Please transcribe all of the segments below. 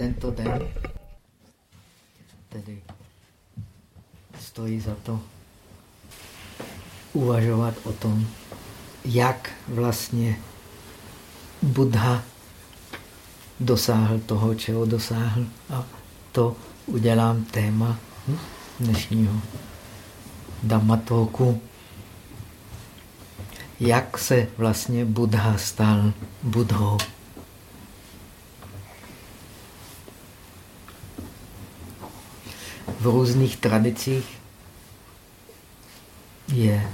tento den tedy stojí za to uvažovat o tom, jak vlastně Buddha dosáhl toho, čeho dosáhl. A to udělám téma dnešního Dhammatoku. Jak se vlastně Buddha stal Budhou. V různých tradicích je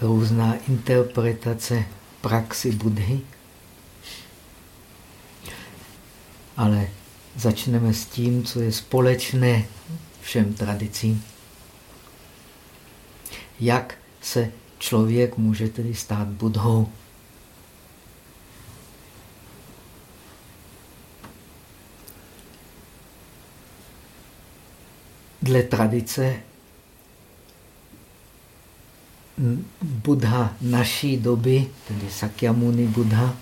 různá interpretace praxi Budhy, ale začneme s tím, co je společné všem tradicím. Jak se člověk může tedy stát Budhou? Dle tradice Buddha naší doby, tedy Sakyamuni Buddha,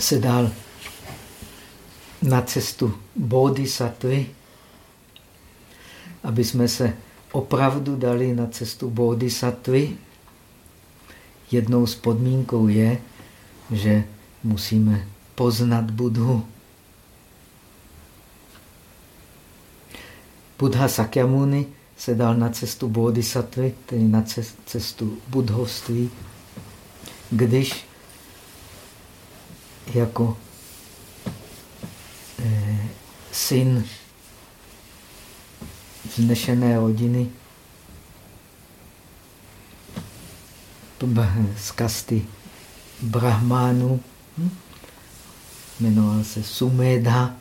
se dal na cestu bodhisattvy, aby jsme se opravdu dali na cestu bodhisattvy. Jednou z podmínkou je, že musíme poznat Budhu. Buddha Sakyamuni se dal na cestu bodhisattvy, tedy na cestu budhovství, když jako eh, syn vznešené rodiny z kasty Brahmánu, hm? jmenoval se Sumedha.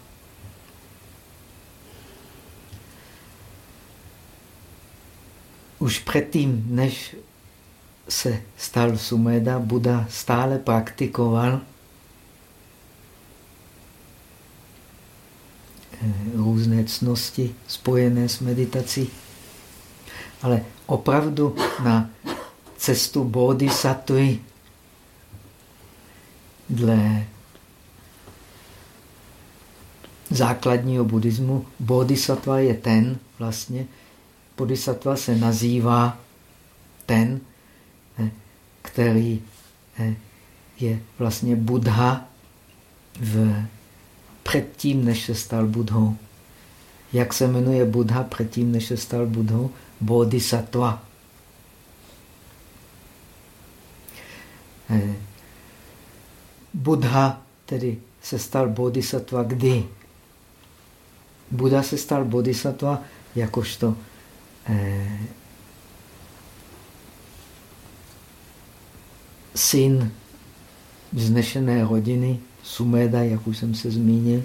Už předtím, než se stal Sumeda, Buddha stále praktikoval eh, různé cnosti spojené s meditací. Ale opravdu na cestu bodhisattvy dle základního buddhismu bodhisattva je ten vlastně, bodhisattva se nazývá ten, eh, který eh, je vlastně Buddha v, předtím, než se stal Budhou. Jak se jmenuje Buddha předtím, než se stal Budhou? Bodhisattva. Buddha tedy se stal bodhisattva kdy? Buddha se stal bodhisattva jakožto eh, syn vznešené rodiny Sumeda, jak už jsem se zmínil.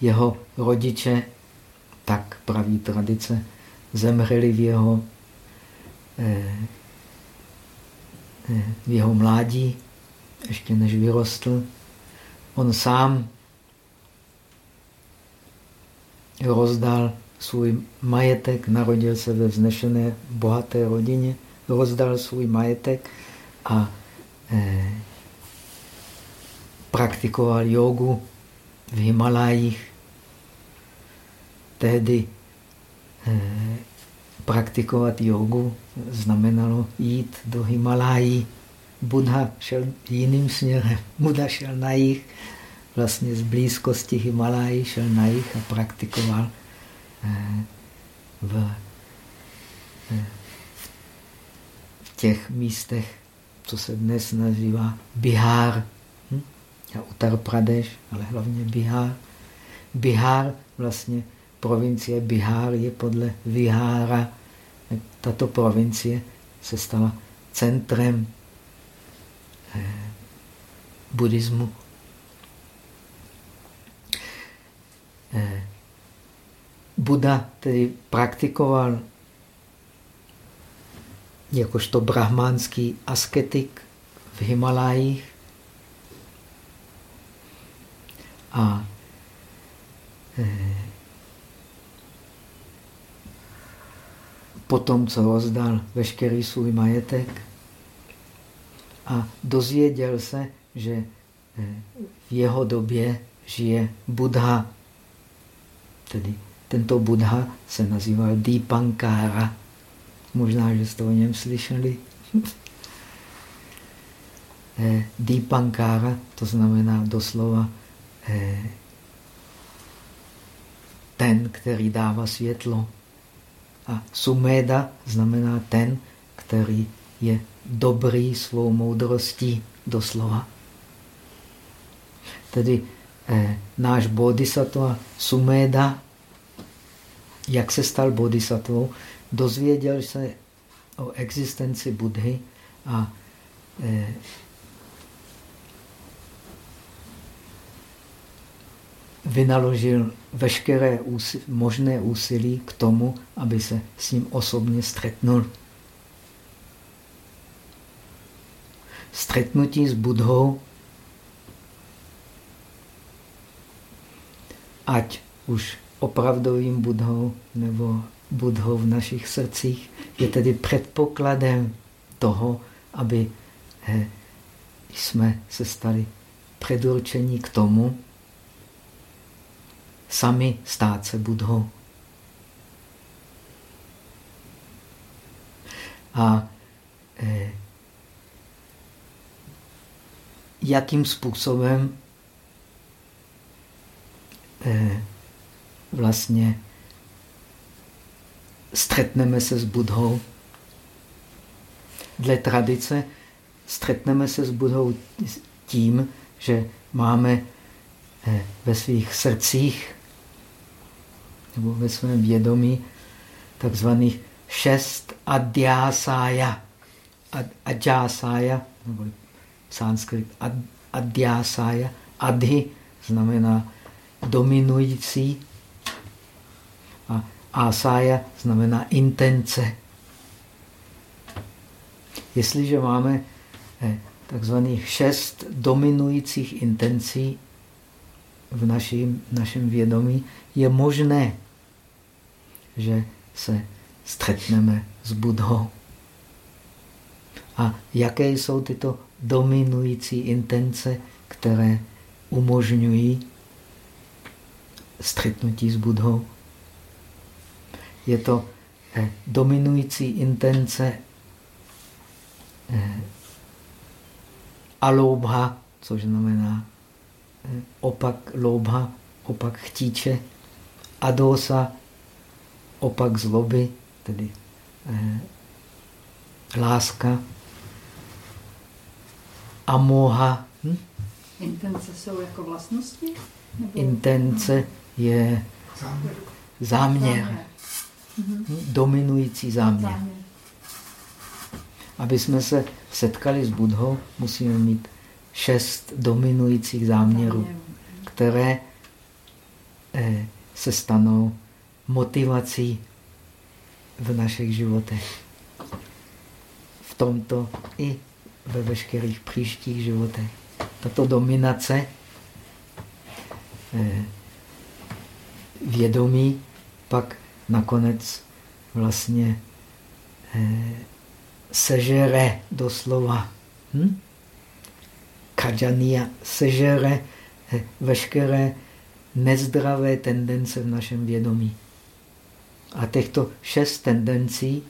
Jeho rodiče, tak praví tradice, zemřeli v jeho, eh, eh v jeho mládí ještě než vyrostl, on sám rozdal svůj majetek, narodil se ve vznešené bohaté rodině, rozdal svůj majetek a eh, praktikoval jogu v Himalajích. Tehdy eh, praktikovat jogu znamenalo jít do Himalají Buddha šel jiným směrem. Buddha šel na jich, vlastně z blízkosti Himalají šel na jich a praktikoval eh, v, eh, v těch místech, co se dnes nazývá Bihar hm? a Uttar Pradesh, ale hlavně Bihar. Bihar, vlastně provincie Bihar je podle Vihára. Tato provincie se stala centrem buddhismu. Eh, Buddha tedy praktikoval jakožto brahmánský asketik v Himalájích a eh, potom, co rozdal veškerý svůj majetek a dozvěděl se, že eh, v jeho době žije Buddha. Tedy tento Buddha se nazýval Deepankara. Možná, že jste o něm slyšeli. Eh, Deepankara, to znamená doslova eh, ten, který dává světlo. A Sumeda znamená ten, který je dobrý svou moudrostí, doslova. Tedy eh, náš bodhisattva Sumeda, jak se stal bodhisattvou, dozvěděl se o existenci Budhy a eh, vynaložil veškeré úsilí, možné úsilí k tomu, aby se s ním osobně stretnul. Stretnutí s Budhou, ať už opravdovým Budhou nebo Budhou v našich srdcích, je tedy předpokladem toho, aby eh, jsme se stali předurčení k tomu, sami stát se Budhou. A eh, jakým způsobem eh, vlastně stretneme se s Budhou. Dle tradice stretneme se s Budhou tím, že máme eh, ve svých srdcích nebo ve svém vědomí takzvaných šest adhyásája. Ad, adhyásája, nebo sanskrit ad, adhyásája. Adhy znamená dominující a asája znamená intence. Jestliže máme eh, takzvaných šest dominujících intencí v našem vědomí, je možné že se střetneme s Budhou. A jaké jsou tyto dominující intence, které umožňují střetnutí s Budhou? Je to eh, dominující intence eh, alobha, což znamená eh, opak lobha, opak chtíče, adosa, opak zloby, tedy eh, láska, amoha. Hm? Intence jsou jako vlastnosti? Nebo... Intence je záměr. záměr. Hm? Dominující záměr. záměr. Aby jsme se setkali s Budhou, musíme mít šest dominujících záměrů, které eh, se stanou motivací v našich životech. V tomto i ve veškerých příštích životech. Tato dominace eh, vědomí pak nakonec vlastně eh, sežere doslova. Hm? Kajania sežere eh, veškeré nezdravé tendence v našem vědomí. A těchto šest tendencí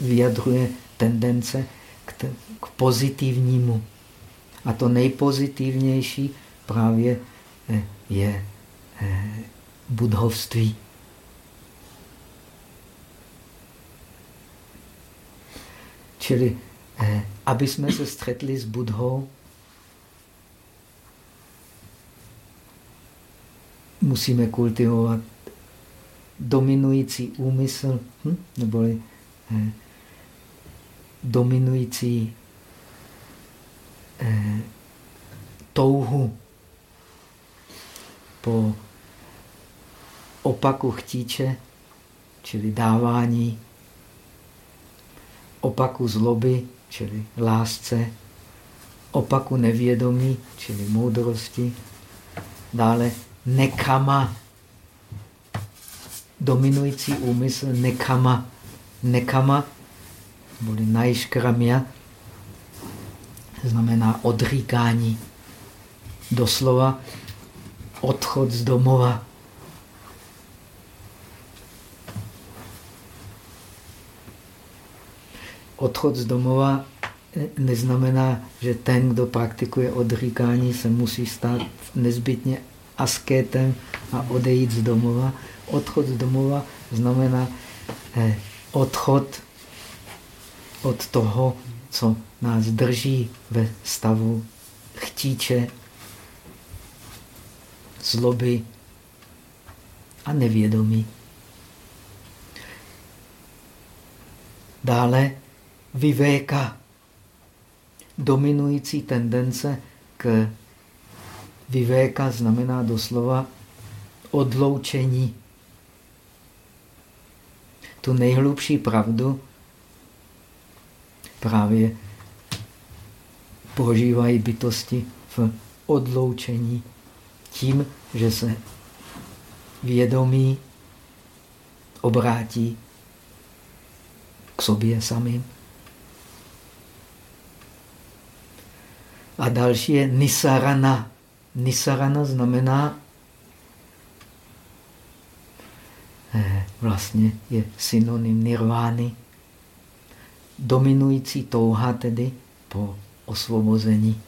vyjadřuje tendence k, k pozitivnímu. A to nejpozitivnější právě eh, je eh, budhovství. Čili, eh, aby jsme se střetli s Budhou, musíme kultivovat dominující úmysl, hm? neboli eh, dominující eh, touhu po opaku chtíče, čili dávání, opaku zloby, čili lásce, opaku nevědomí, čili moudrosti, dále nekama, dominující úmysl nekama. Nekama, neboli najškramia, znamená odříkání. Doslova odchod z domova. Odchod z domova neznamená, že ten, kdo praktikuje odříkání, se musí stát nezbytně askétem a odejít z domova. Odchod z domova znamená eh, odchod od toho, co nás drží ve stavu chtíče, zloby a nevědomí. Dále vyvéka, dominující tendence k vyvéka znamená doslova odloučení. Tu nejhlubší pravdu právě prožívají bytosti v odloučení tím, že se vědomí obrátí k sobě samým. A další je nisarana. Nisarana znamená, eh, vlastně je synonym nirvány, dominující touha tedy po osvobození.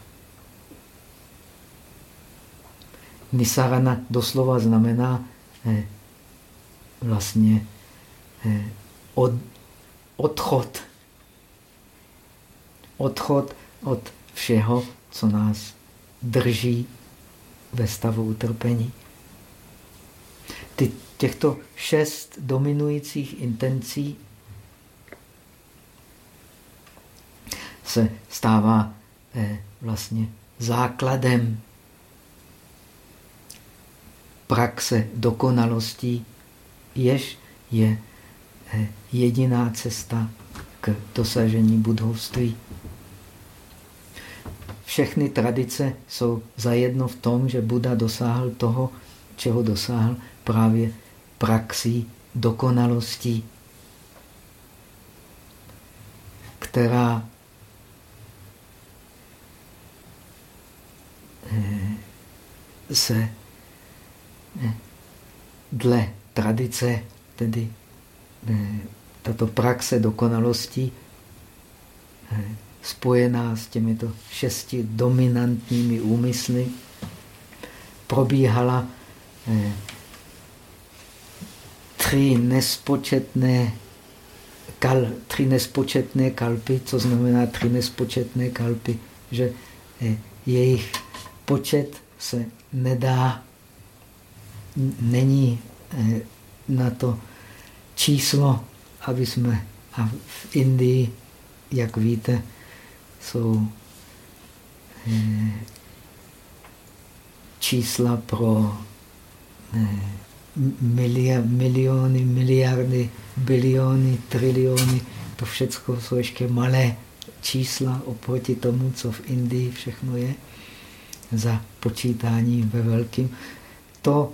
Nisarana doslova znamená eh, vlastně eh, od, odchod. Odchod od všeho, co nás drží ve stavu utrpení. Ty, těchto šest dominujících intencí se stává eh, vlastně základem praxe dokonalostí, jež je eh, jediná cesta k dosažení budovství. Všechny tradice jsou zajedno v tom, že Buda dosáhl toho, čeho dosáhl právě praxí dokonalostí, která eh, se eh, dle tradice, tedy eh, tato praxe dokonalosti, spojená s těmito šesti dominantními úmysly, probíhala tři nespočetné, kal, tři nespočetné kalpy. Co znamená tři nespočetné kalpy? Že eh, jejich počet se nedá, není eh, na to číslo, aby jsme, a v Indii, jak víte, jsou eh, čísla pro eh, miliony, miliardy, biliony, triliony. To všechno jsou ještě malé čísla oproti tomu, co v Indii všechno je za počítání ve velkým. To,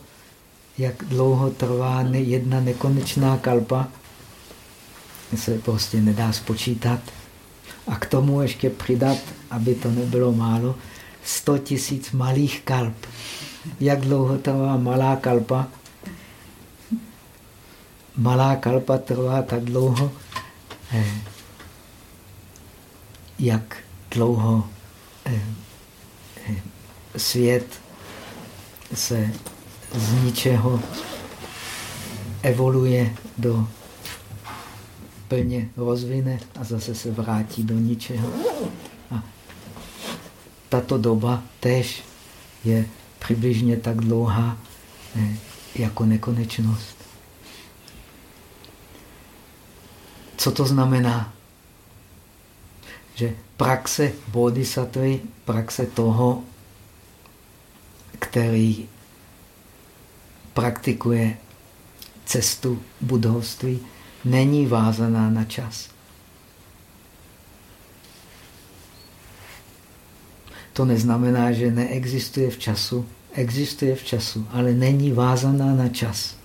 jak dlouho trvá jedna nekonečná kalpa, se prostě nedá spočítat. A k tomu ještě přidat, aby to nebylo málo, 100 tisíc malých kalp. Jak dlouho trvá malá kalpa? Malá kalpa trvá tak dlouho, eh, jak dlouho eh, eh, svět se z ničeho evoluje do plně rozvine a zase se vrátí do ničeho. A tato doba tež je přibližně tak dlouhá jako nekonečnost. Co to znamená? Že praxe bodhisattvy, praxe toho, který praktikuje cestu budovství, není vázaná na čas. To neznamená, že neexistuje v času. Existuje v času, ale není vázaná na čas.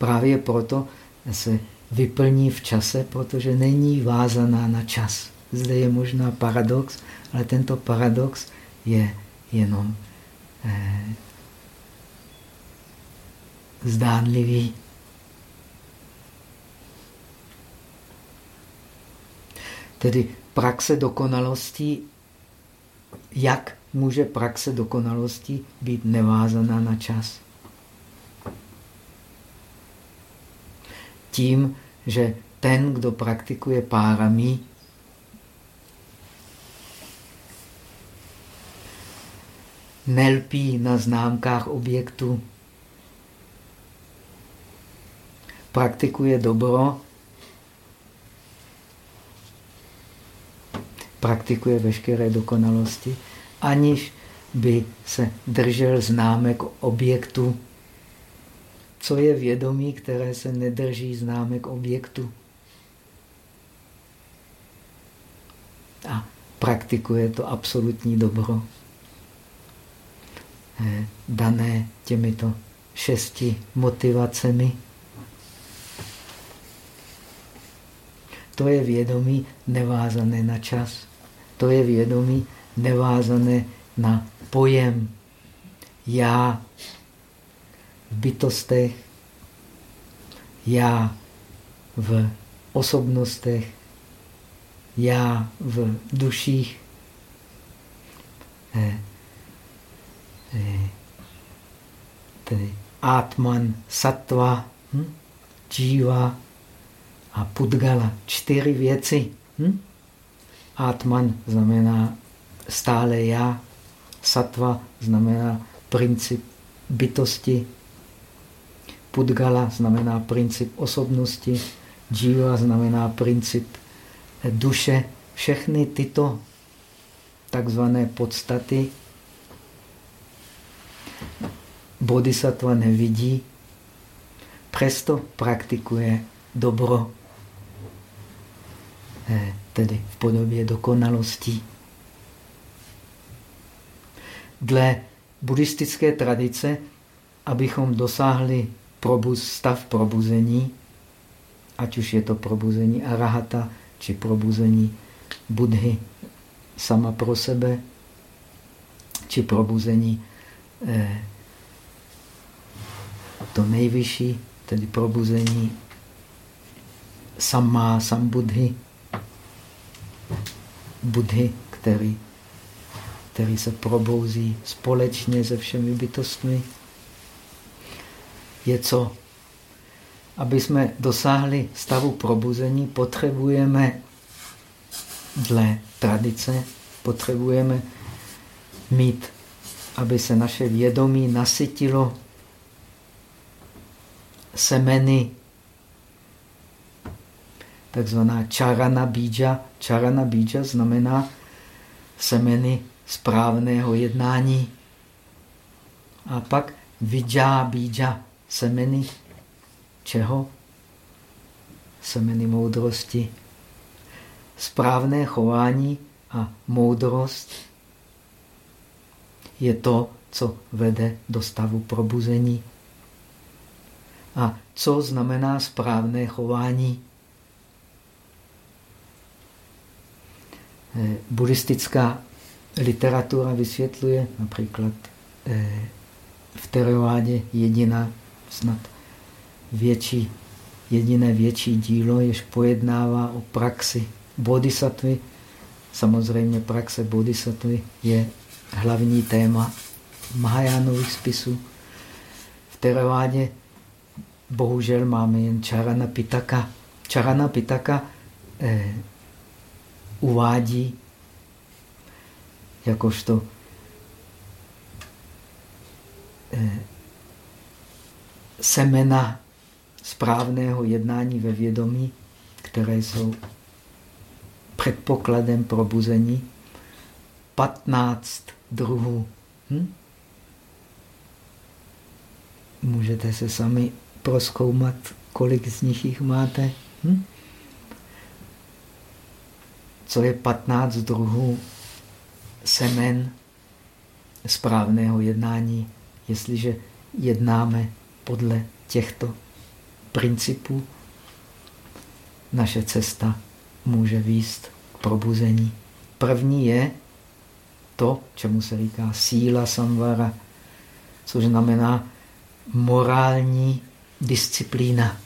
Právě proto se vyplní v čase, protože není vázaná na čas. Zde je možná paradox, ale tento paradox je jenom eh, zdánlivý. Tedy praxe dokonalosti, jak může praxe dokonalosti být nevázaná na čas? Tím, že ten, kdo praktikuje párami, nelpí na známkách objektu, praktikuje dobro, praktikuje veškeré dokonalosti, aniž by se držel známek objektu. Co je vědomí, které se nedrží známek objektu? A praktikuje to absolutní dobro, eh, dané těmito šesti motivacemi. To je vědomí nevázané na čas. To je vědomí nevázané na pojem já v bytostech, já v osobnostech, já v duších. Eh, eh, tedy Atman, Sattva, hm? Jiva a Pudgala. Čtyři věci. Hm? Atman znamená stále já. Sattva znamená princip bytosti. Pudgala znamená princip osobnosti. Jiva znamená princip duše. Všechny tyto takzvané podstaty bodhisattva nevidí, přesto praktikuje dobro, eh, tedy v podobě dokonalostí. Dle buddhistické tradice, abychom dosáhli probuz, stav probuzení, ať už je to probuzení arahata, či probuzení Budhy sama pro sebe, či probuzení eh, to nejvyšší, tedy probuzení sama Budhy, Budhy, který, který se probouzí společně se všemi bytostmi, je co? Aby jsme dosáhli stavu probuzení, potřebujeme dle tradice, potřebujeme mít, aby se naše vědomí nasytilo semeny, takzvaná čarana bíja. Čarana bíja znamená semeny správného jednání. A pak vidžá bíja, semeny čeho? Semeny moudrosti. Správné chování a moudrost je to, co vede do stavu probuzení. A co znamená správné chování? Eh, buddhistická literatura vysvětluje například eh, v Teravádě jediná, snad větší, jediné větší dílo, jež pojednává o praxi bodhisattvy. Samozřejmě praxe bodhisattvy je hlavní téma Mahajánových spisů. V Teravádě bohužel máme jen Čarana Pitaka. Čarana Pitaka eh, uvádí jakožto eh, semena správného jednání ve vědomí, které jsou předpokladem probuzení, 15 druhů. Hm? Můžete se sami proskoumat, kolik z nich jich máte. Hm? Co je 15 druhů semen správného jednání, jestliže jednáme podle těchto principů naše cesta může výst k probuzení. První je to, čemu se říká síla samvara, což znamená morální disciplína.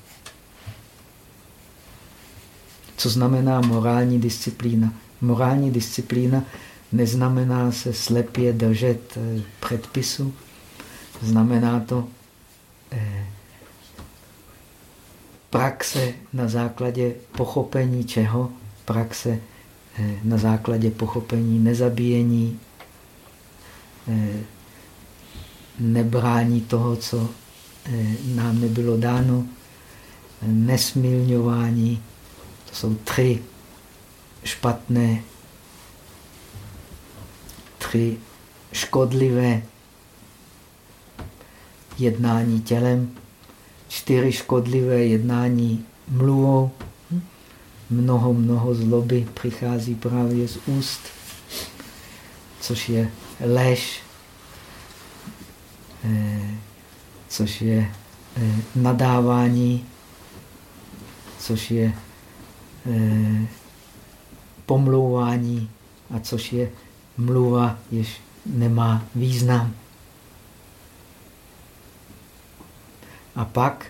Co znamená morální disciplína? Morální disciplína neznamená se slepě držet eh, předpisu. Znamená to eh, praxe na základě pochopení čeho? Praxe eh, na základě pochopení nezabíjení, nebrání toho, co nám nebylo dáno, nesmilňování. To jsou tři špatné, tři škodlivé jednání tělem, čtyři škodlivé jednání mluvou. Mnoho, mnoho zloby přichází právě z úst, což je lež, eh, což je eh, nadávání, což je eh, pomlouvání a což je mluva, jež nemá význam. A pak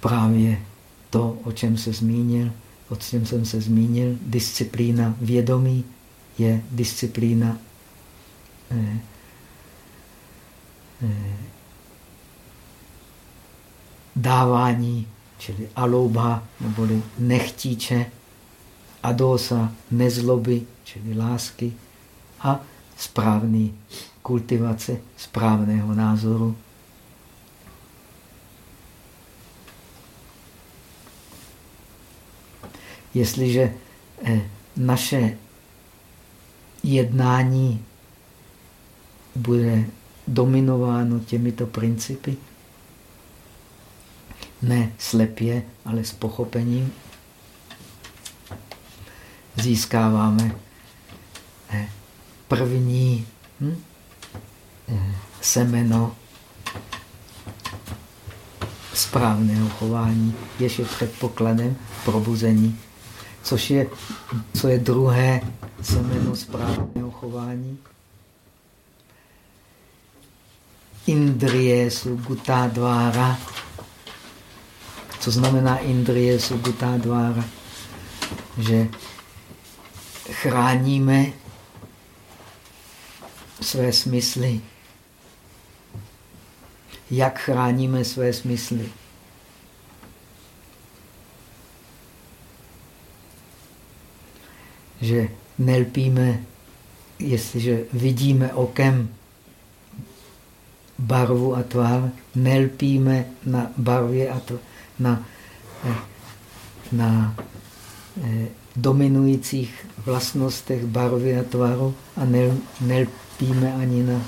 právě to, o čem se zmínil, o čem jsem se zmínil, disciplína vědomí je disciplína eh, eh, dávání, čili alouba, neboli nechtíče, adosa, nezloby, čili lásky. A správný kultivace správného názoru. Jestliže eh, naše jednání bude dominováno těmito principy, ne slepě, ale s pochopením, získáváme eh, první hm, semeno správného chování, jež je předpokladem probuzení. Což je, co je druhé semeno správného chování? Indrie sugutá dvára. Co znamená indrie sugutá dvára? Že chráníme své smysly. Jak chráníme své smysly? Že nelpíme, jestliže vidíme okem barvu a tvar, nelpíme na barvě a tvar, na, eh, na eh, dominujících vlastnostech barvy a tvaru a nel, nelpíme ani na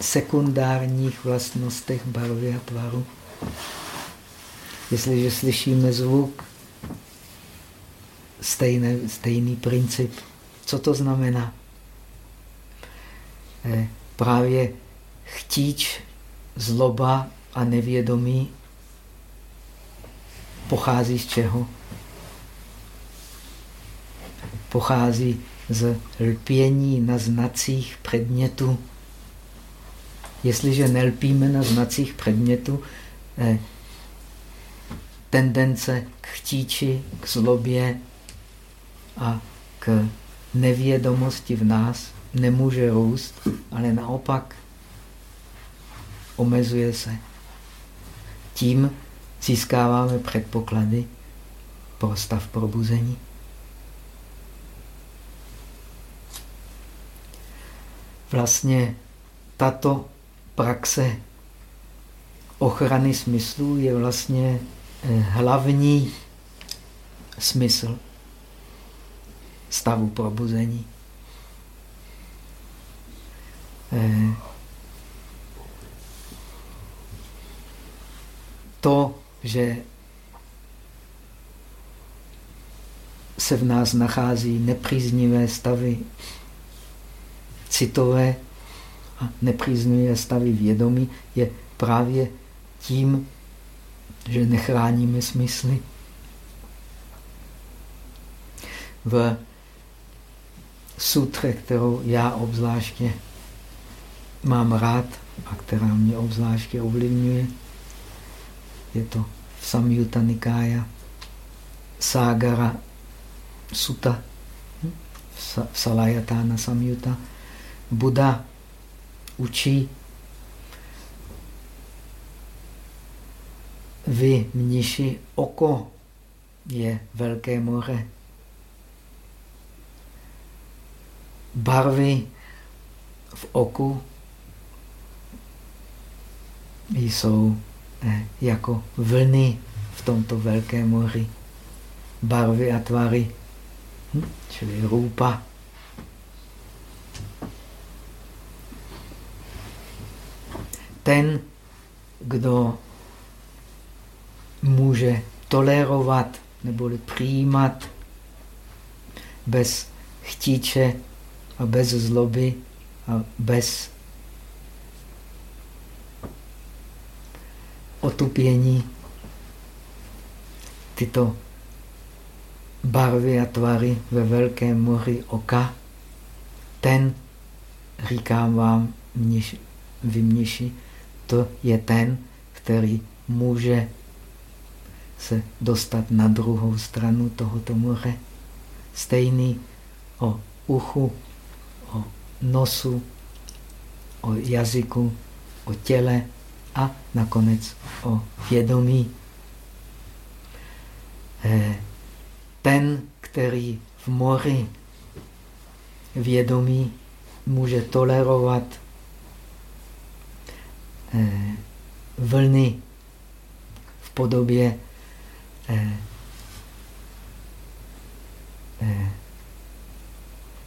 sekundárních vlastnostech barvy a tvaru. Jestliže slyšíme zvuk, stejné, stejný princip. Co to znamená? Eh, právě chtíč, zloba a nevědomí pochází z čeho? pochází z lpění na znacích předmětů. Jestliže nelpíme na znacích předmětů, eh, tendence k chtíči, k zlobě a k nevědomosti v nás nemůže růst, ale naopak omezuje se. Tím získáváme předpoklady pro stav probuzení. Vlastně tato praxe ochrany smyslů je vlastně eh, hlavní smysl stavu probuzení. Eh, to, že se v nás nachází nepříznivé stavy citové a nepříznivé stavy vědomí je právě tím, že nechráníme smysly. V sutře, kterou já obzvláště mám rád a která mě obzvláště ovlivňuje, je to Samyutta Nikája, Sagara Sutta, Salayatána Samyutta. Buddha učí vy, mniši, oko je velké moře. Barvy v oku jsou eh, jako vlny v tomto velkém moři. Barvy a tvary, hm? čili rupa. Ten, kdo může tolerovat neboli přijímat bez chtíče a bez zloby a bez otupění tyto barvy a tvary ve velkém moři oka, ten, říkám vám, mniš, vy mniši, to je ten, který může se dostat na druhou stranu tohoto moře. Stejný o uchu, o nosu, o jazyku, o těle a nakonec o vědomí. Eh, ten, který v moři vědomí může tolerovat vlny v podobě eh,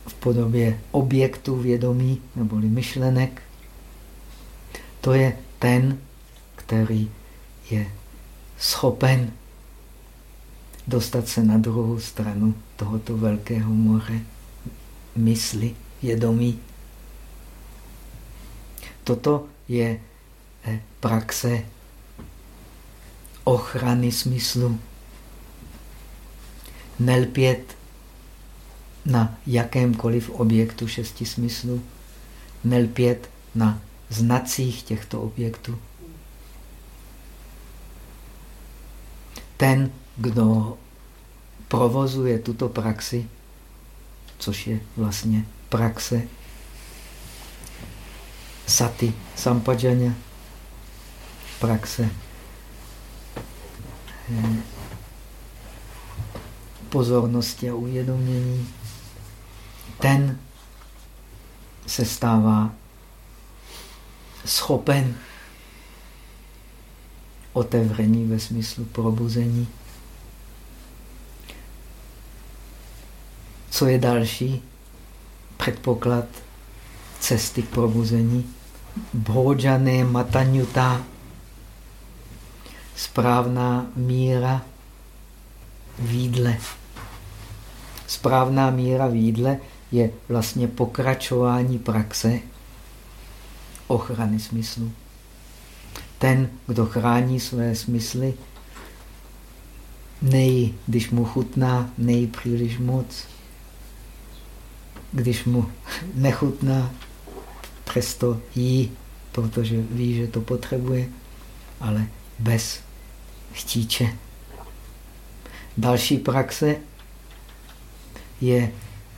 v podobě objektu vědomí neboli myšlenek. To je ten, který je schopen dostat se na druhou stranu tohoto velkého moře mysli, vědomí. Toto je eh, praxe ochrany smyslu. Nelpět na jakémkoliv objektu šesti smyslů, nelpět na znacích těchto objektů. Ten, kdo provozuje tuto praxi, což je vlastně praxe sati sampajaně, praxe eh, pozornosti a uvědomění, ten se stává schopen otevření ve smyslu probuzení. Co je další předpoklad cesty k probuzení? Bhojané matanyuta, správná míra výdle. Správná míra výdle je vlastně pokračování praxe ochrany smyslu. Ten, kdo chrání své smysly, nej, když mu chutná, nej příliš moc. Když mu nechutná, přesto jí, protože ví, že to potřebuje, ale bez chtíče. Další praxe je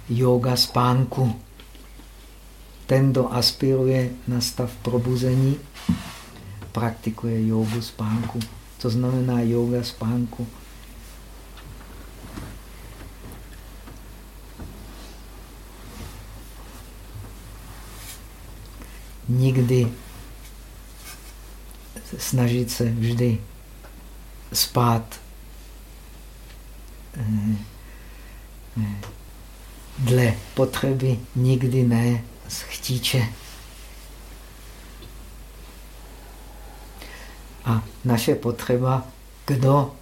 yoga spánku. Ten, kdo aspiruje na stav probuzení, praktikuje jogu spánku. Co znamená yoga spánku? Nikdy snažit se vždy spát eh, eh, dle potřeby, nikdy ne z chtíče. A naše potřeba, kdo,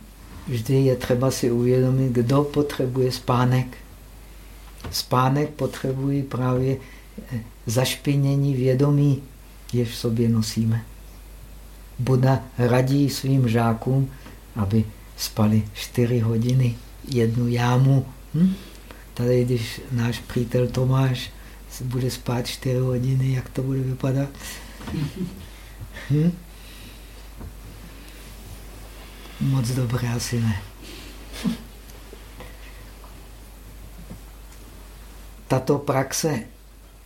vždy je třeba si uvědomit, kdo potřebuje spánek. Spánek potřebují právě eh, zašpinění vědomí, jež v sobě nosíme. Buda radí svým žákům, aby spali 4 hodiny jednu jámu. Hm? Tady, když náš přítel Tomáš bude spát 4 hodiny, jak to bude vypadat? Hm? Moc dobré asi ne. Tato praxe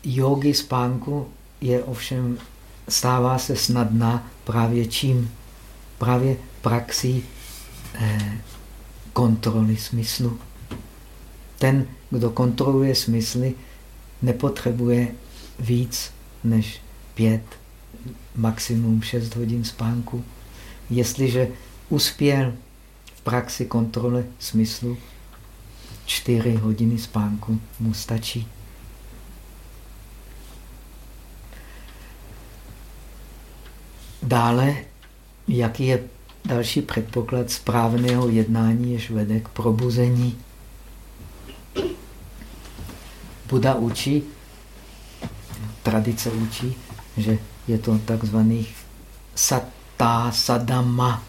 jogy spánku je ovšem, stává se snadná právě čím? Právě praxí eh, kontroly smyslu. Ten, kdo kontroluje smysly, nepotřebuje víc než pět, maximum šest hodin spánku. Jestliže uspěl v praxi kontrole smyslu, čtyři hodiny spánku mu stačí. Dále, jaký je další předpoklad správného jednání, jež vede k probuzení. Buda učí, tradice učí, že je to takzvaných satá sadama.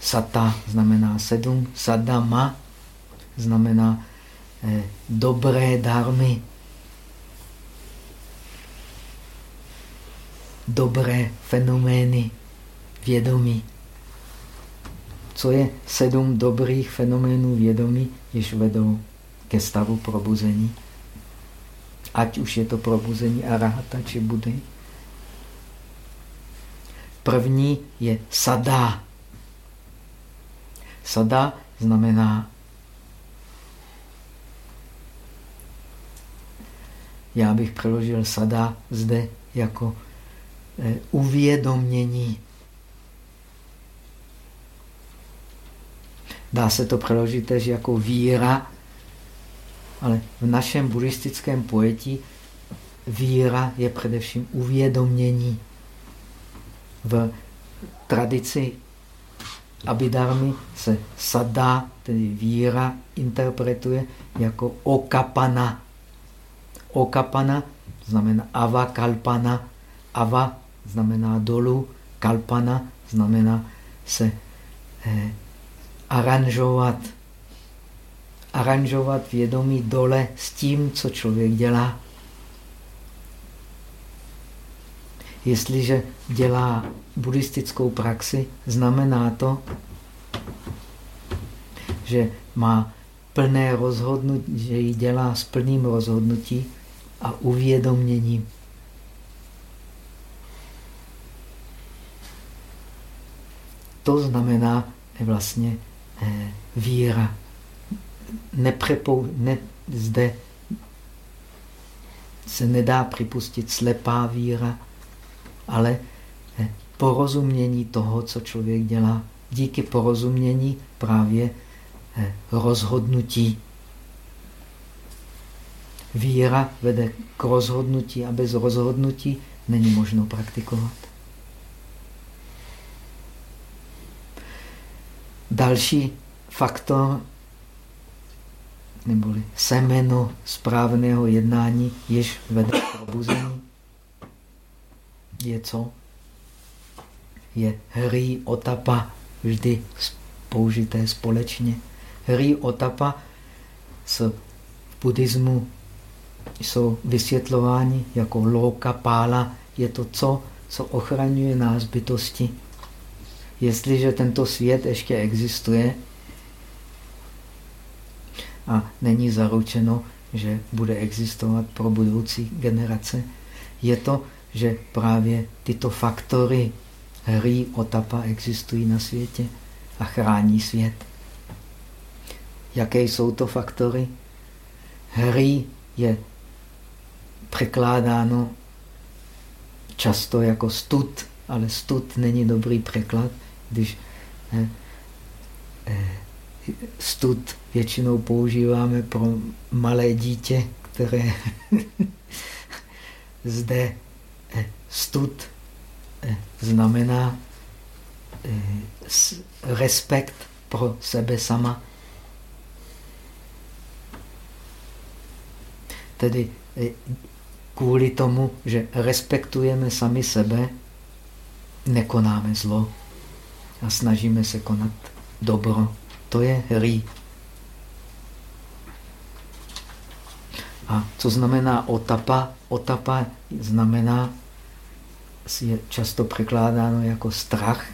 Sata znamená sedm, sadama znamená eh, dobré dármy. Dobré fenomény vědomí. Co je sedm dobrých fenoménů vědomí, jež vedou ke stavu probuzení? Ať už je to probuzení arahata či budy. První je sada. Sada znamená já bych přeložil sada zde jako eh, uvědomění. Dá se to přeložit tež jako víra, ale v našem buddhistickém pojetí víra je především uvědomění. V tradici Abhidharmy se sada, tedy víra, interpretuje jako okapana. Okapana znamená ava kalpana. Ava znamená dolu, kalpana znamená se eh, aranžovat, aranžovat vědomí dole s tím, co člověk dělá. Jestliže dělá buddhistickou praxi, znamená to, že má plné rozhodnutí, že ji dělá s plným rozhodnutí a uvědoměním. To znamená vlastně víra. Nepřepou, ne, zde se nedá připustit slepá víra, ale eh, porozumění toho, co člověk dělá. Díky porozumění právě eh, rozhodnutí. Víra vede k rozhodnutí a bez rozhodnutí není možno praktikovat. Další faktor, neboli semeno správného jednání, jež vede k probuzení, je co? Je hry otapa, vždy použité společně. Hry otapa v buddhismu jsou vysvětlováni jako loka pála. Je to co, co ochraňuje nás bytosti jestliže tento svět ještě existuje a není zaručeno, že bude existovat pro budoucí generace, je to, že právě tyto faktory hry otapa existují na světě a chrání svět. Jaké jsou to faktory? Hry je překládáno často jako stud, ale stud není dobrý překlad, když eh, eh, stud většinou používáme pro malé dítě, které zde eh, stud eh, znamená respekt pro sebe sama. Tedy kvůli tomu, že respektujeme sami sebe, nekonáme zlo a snažíme se konat dobro. To je hry. A co znamená otapa? Otapa znamená, je často překládáno jako strach,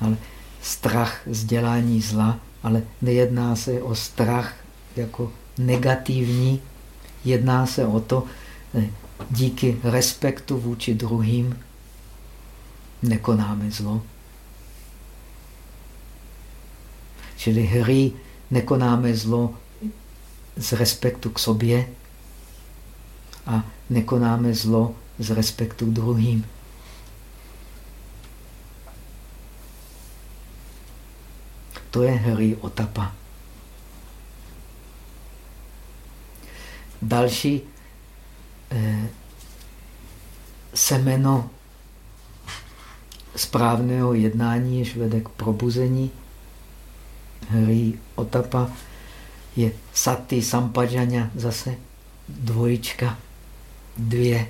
ale strach z dělání zla, ale nejedná se o strach jako negativní, jedná se o to, díky respektu vůči druhým nekonáme zlo. Čili hry nekonáme zlo z respektu k sobě a nekonáme zlo z respektu k druhým. To je hry otapa. Další eh, semeno správného jednání, jež vede k probuzení hry otapa, je sati sampažaňa, zase dvojička, dvě.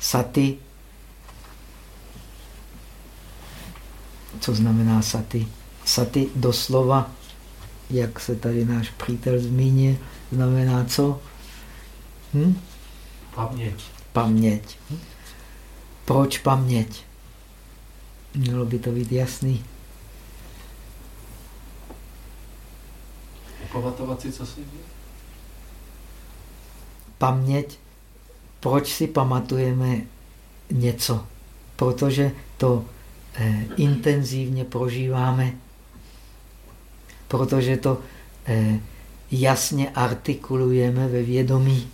Sati, co znamená sati? Sati doslova, jak se tady náš přítel zmínil, znamená co? Hm? Paměť. Paměť. Proč paměť? Mělo by to být jasný. Pamatovat si, co si Paměť. Proč si pamatujeme něco? Protože to eh, intenzivně prožíváme. Protože to eh, jasně artikulujeme ve vědomí.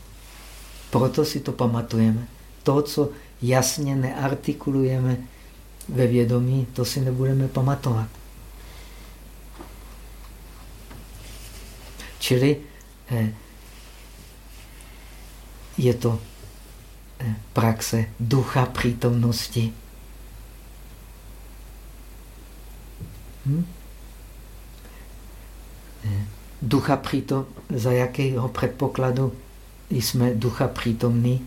Proto si to pamatujeme. To, co jasně neartikulujeme ve vědomí, to si nebudeme pamatovat. Čili eh, je to eh, praxe ducha přítomnosti. Hm? Eh, ducha přítom, za jakého předpokladu jsme ducha přítomní?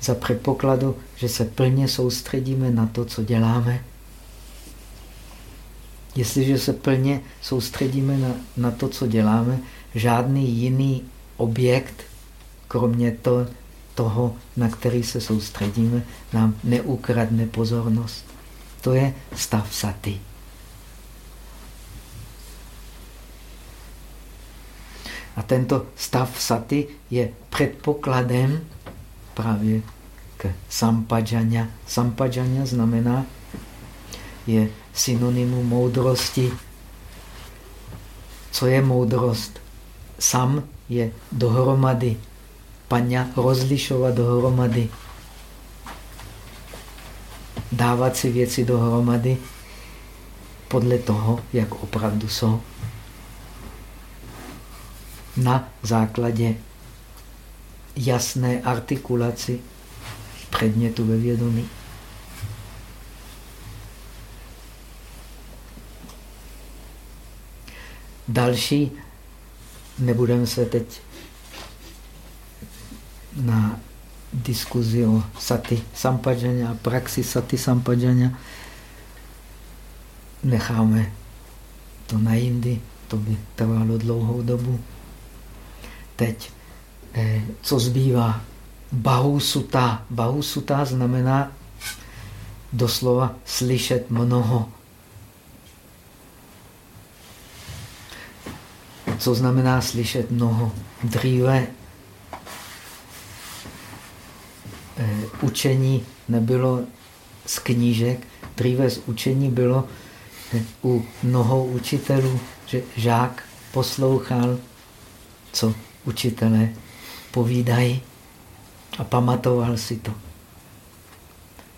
Za předpokladu, že se plně soustředíme na to, co děláme. Jestliže se plně soustředíme na, na to, co děláme, žádný jiný objekt, kromě to, toho, na který se soustředíme, nám neukradne pozornost. To je stav saty. A tento stav saty je předpokladem právě k sampajaňa. Sampajaňa znamená, je synonymum moudrosti. Co je moudrost? Sam je dohromady. Paňa rozlišovat dohromady. Dávat si věci dohromady podle toho, jak opravdu jsou. Na základě jasné artikulaci předmětu ve vědomí. Další, nebudeme se teď na diskuzi o sati sampajaňa a praxi sati sampajaňa necháme to na jindy, to by trvalo dlouhou dobu. Teď, eh, co zbývá? Bahusuta. Bahusuta znamená doslova slyšet mnoho. Co znamená slyšet mnoho? Dříve eh, učení nebylo z knížek, dříve z učení bylo eh, u mnoho učitelů, že žák poslouchal, co učitelé povídají a pamatoval si to.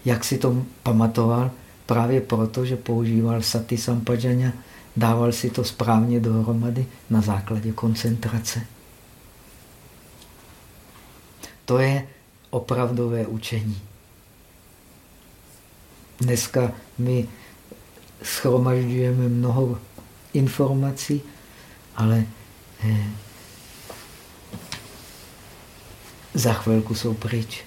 Jak si to pamatoval? Právě proto, že používal sati sampajaňa, dával si to správně dohromady na základě koncentrace. To je opravdové učení. Dneska my schromažďujeme mnoho informací, ale eh, za chvilku jsou pryč.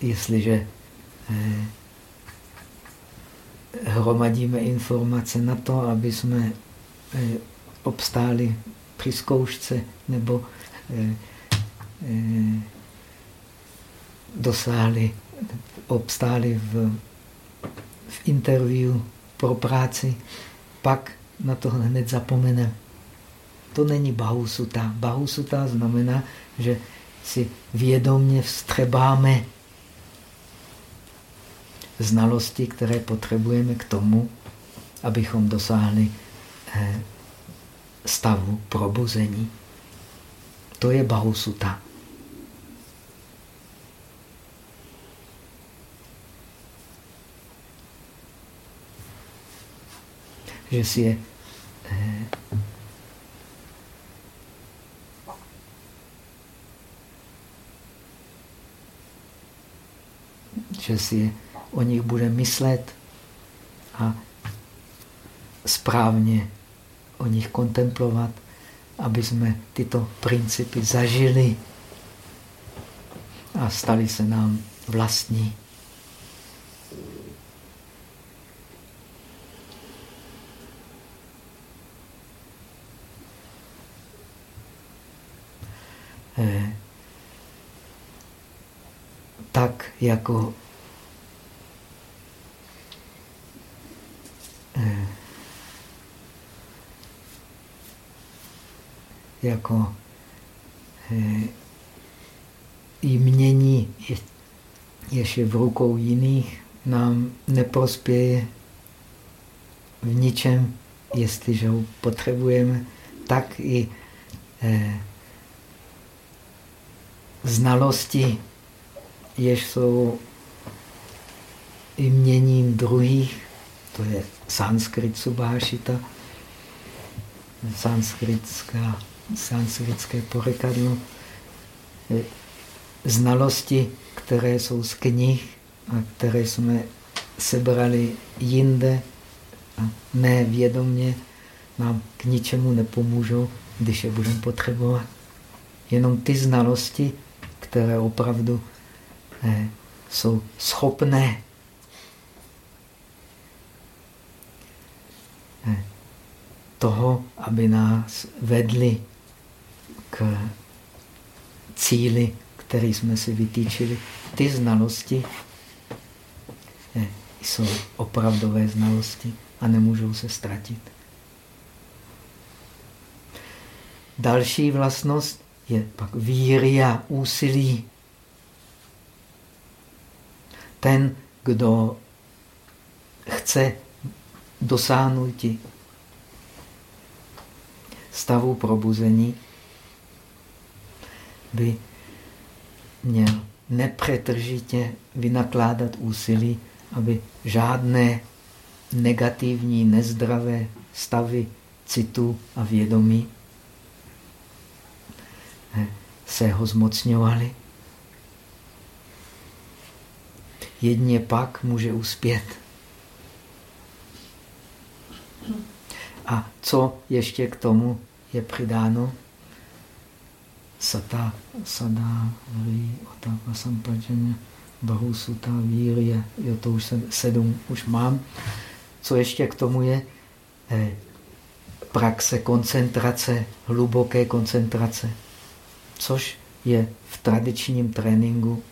Jestliže hromadíme informace na to, aby jsme eh, obstáli při zkoušce nebo eh, eh, dosáhli, obstáli v, v interview pro práci, pak na to hned zapomeneme. To není bahusuta. Bahusuta znamená, že si vědomně vstřebáme znalosti, které potřebujeme k tomu, abychom dosáhli eh, stavu probuzení. To je bahusuta. Že si je eh, že si o nich bude myslet a správně o nich kontemplovat, aby jsme tyto principy zažili a stali se nám vlastní. Eh, tak jako jako eh, i mění, je, jež je v rukou jiných, nám neprospěje v ničem, jestliže ho potřebujeme, tak i eh, znalosti, jež jsou i měním druhých, to je sanskrit subhášita, sanskritská sanskritské porekadlo, znalosti, které jsou z knih a které jsme sebrali jinde a nevědomně nám k ničemu nepomůžou, když je budeme potřebovat. Jenom ty znalosti, které opravdu eh, jsou schopné eh, toho, aby nás vedli k cíli, který jsme si vytýčili. Ty znalosti je, jsou opravdové znalosti a nemůžou se ztratit. Další vlastnost je pak víria, úsilí. Ten, kdo chce dosáhnout stavu probuzení, by měl nepřetržitě vynakládat úsilí, aby žádné negativní, nezdravé stavy citu a vědomí se ho zmocňovaly. Jedně pak může uspět. A co ještě k tomu je přidáno? Sata, sada, vry, otapa, sampačeně, bahu, suta, vírie, jo, to už se, sedm už mám. Co ještě k tomu je? Eh, praxe koncentrace, hluboké koncentrace, což je v tradičním tréninku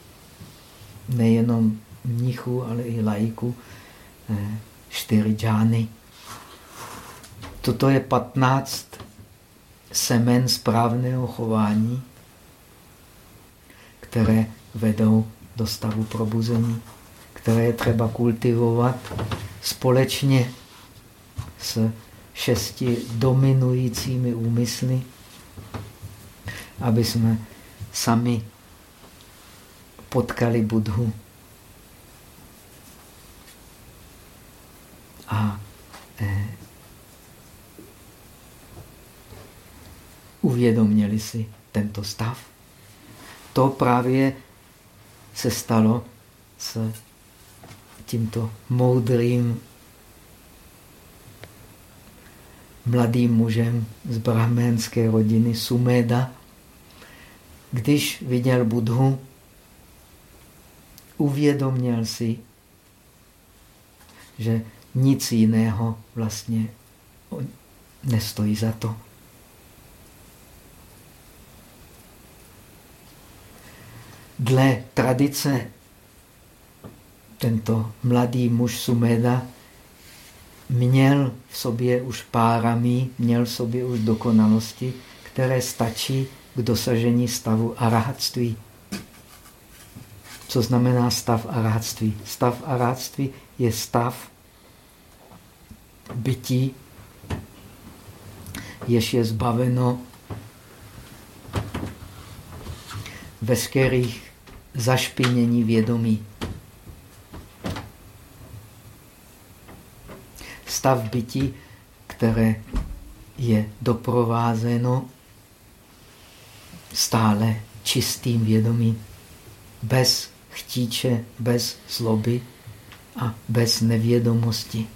nejenom mnichu, ale i laiku eh, čtyři džány. Toto je 15 semen správného chování, které vedou do stavu probuzení, které je třeba kultivovat společně s šesti dominujícími úmysly, aby jsme sami potkali Budhu. A eh, uvědomili si tento stav. To právě se stalo s tímto moudrým mladým mužem z brahménské rodiny Sumeda. Když viděl Budhu, uvědomil si, že nic jiného vlastně nestojí za to. Dle tradice tento mladý muž Sumeda měl v sobě už párami, měl v sobě už dokonalosti, které stačí k dosažení stavu arahatství. Co znamená stav aráctví? Stav aráctví je stav bytí, jež je zbaveno veškerých zašpinění vědomí. Stav bytí, které je doprovázeno stále čistým vědomím, bez chtíče, bez zloby a bez nevědomosti.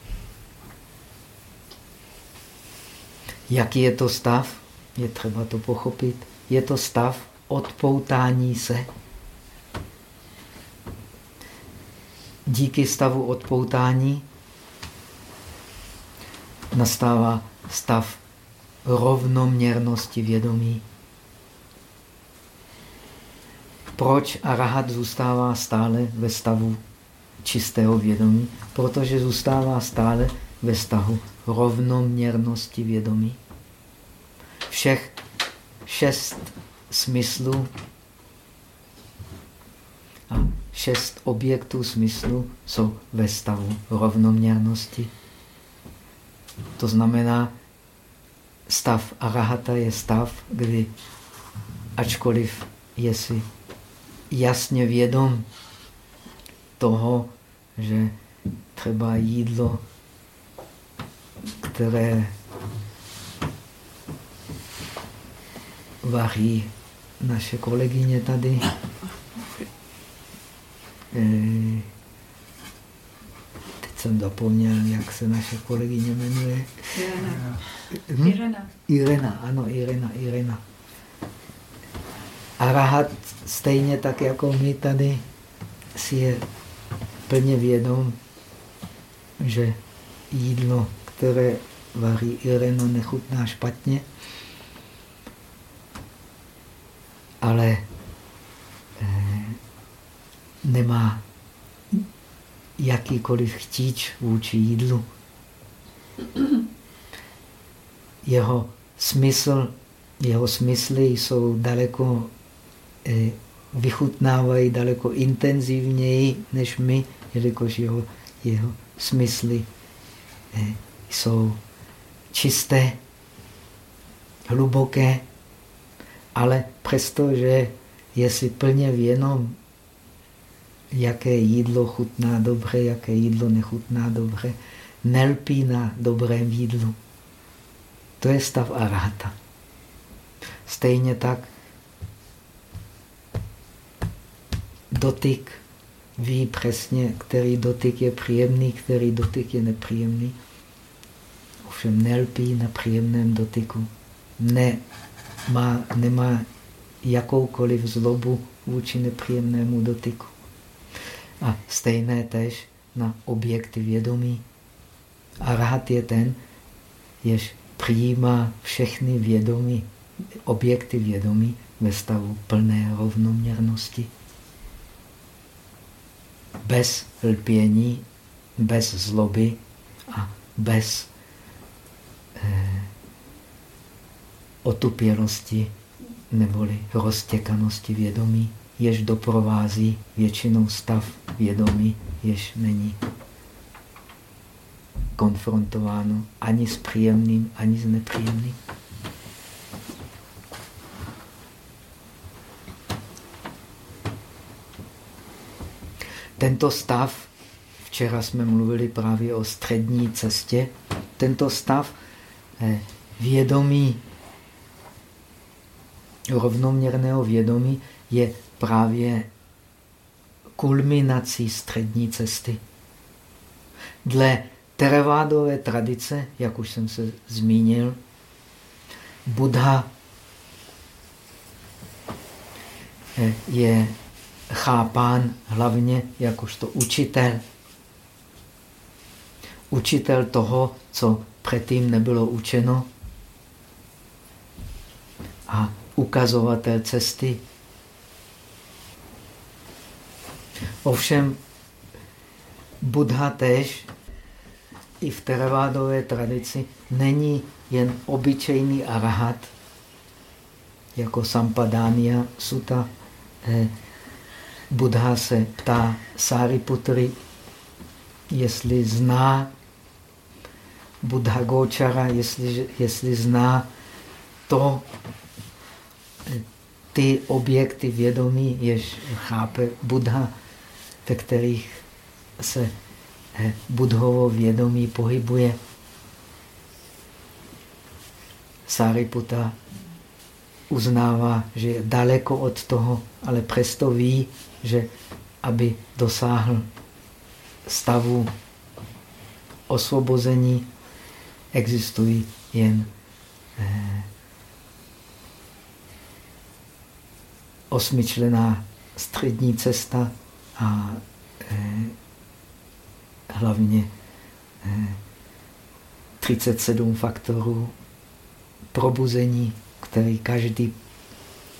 Jaký je to stav? Je třeba to pochopit. Je to stav odpoutání se. Díky stavu odpoutání nastává stav rovnoměrnosti vědomí. Proč arahat zůstává stále ve stavu čistého vědomí? Protože zůstává stále ve stavu rovnoměrnosti vědomí. Všech šest smyslů šest objektů smyslu jsou ve stavu rovnoměrnosti. To znamená, stav arahata je stav, kdy ačkoliv je si jasně vědom toho, že třeba jídlo, které vaří naše kolegyně tady, teď jsem zapomněl, jak se naše kolegyně jmenuje. Irena. Hm? Irena. Irena, ano, Irena, Irena. Arahat stejně tak jako my tady si je plně vědom, že jídlo, které vaří Ireno, nechutná špatně, ale eh, nemá jakýkoliv chtíč vůči jídlu. Jeho smysl, jeho smysly jsou daleko Eh, vychutnávají daleko intenzivněji než my, jelikož jeho, jeho smysly eh, jsou čisté, hluboké, ale přestože je si plně věnom, jaké jídlo chutná dobře, jaké jídlo nechutná dobře, nelpí na dobrém jídlu. To je stav aráta. Stejně tak dotyk ví přesně, který dotyk je příjemný, který dotyk je nepříjemný. Ovšem nelpí na příjemném dotyku. Ne, má, nemá jakoukoliv zlobu vůči nepříjemnému dotyku. A stejné tež na objekty vědomí. A rád je ten, jež přijímá všechny vědomí, objekty vědomí ve stavu plné rovnoměrnosti bez lpění, bez zloby a bez eh, otupělosti neboli roztěkanosti vědomí, jež doprovází většinou stav vědomí, jež není konfrontováno ani s příjemným, ani s nepříjemným. Tento stav, včera jsme mluvili právě o střední cestě, tento stav eh, vědomí, rovnoměrného vědomí je právě kulminací střední cesty. Dle teravádové tradice, jak už jsem se zmínil, Buddha eh, je chápán hlavně jakožto učitel. Učitel toho, co předtím nebylo učeno a ukazovatel cesty. Ovšem Buddha tež i v teravádové tradici není jen obyčejný arahat, jako Sampadania Sutta. Eh, Buddha se ptá Sariputry, jestli zná Buddha Gočara, jestli, jestli zná to, eh, ty objekty vědomí, jež chápe Buddha, ve kterých se eh, budhovo vědomí pohybuje. Sariputa uznává, že je daleko od toho, ale přesto ví, že aby dosáhl stavu osvobození, existují jen eh, osmičlená střední cesta a eh, hlavně eh, 37 faktorů probuzení, který každý,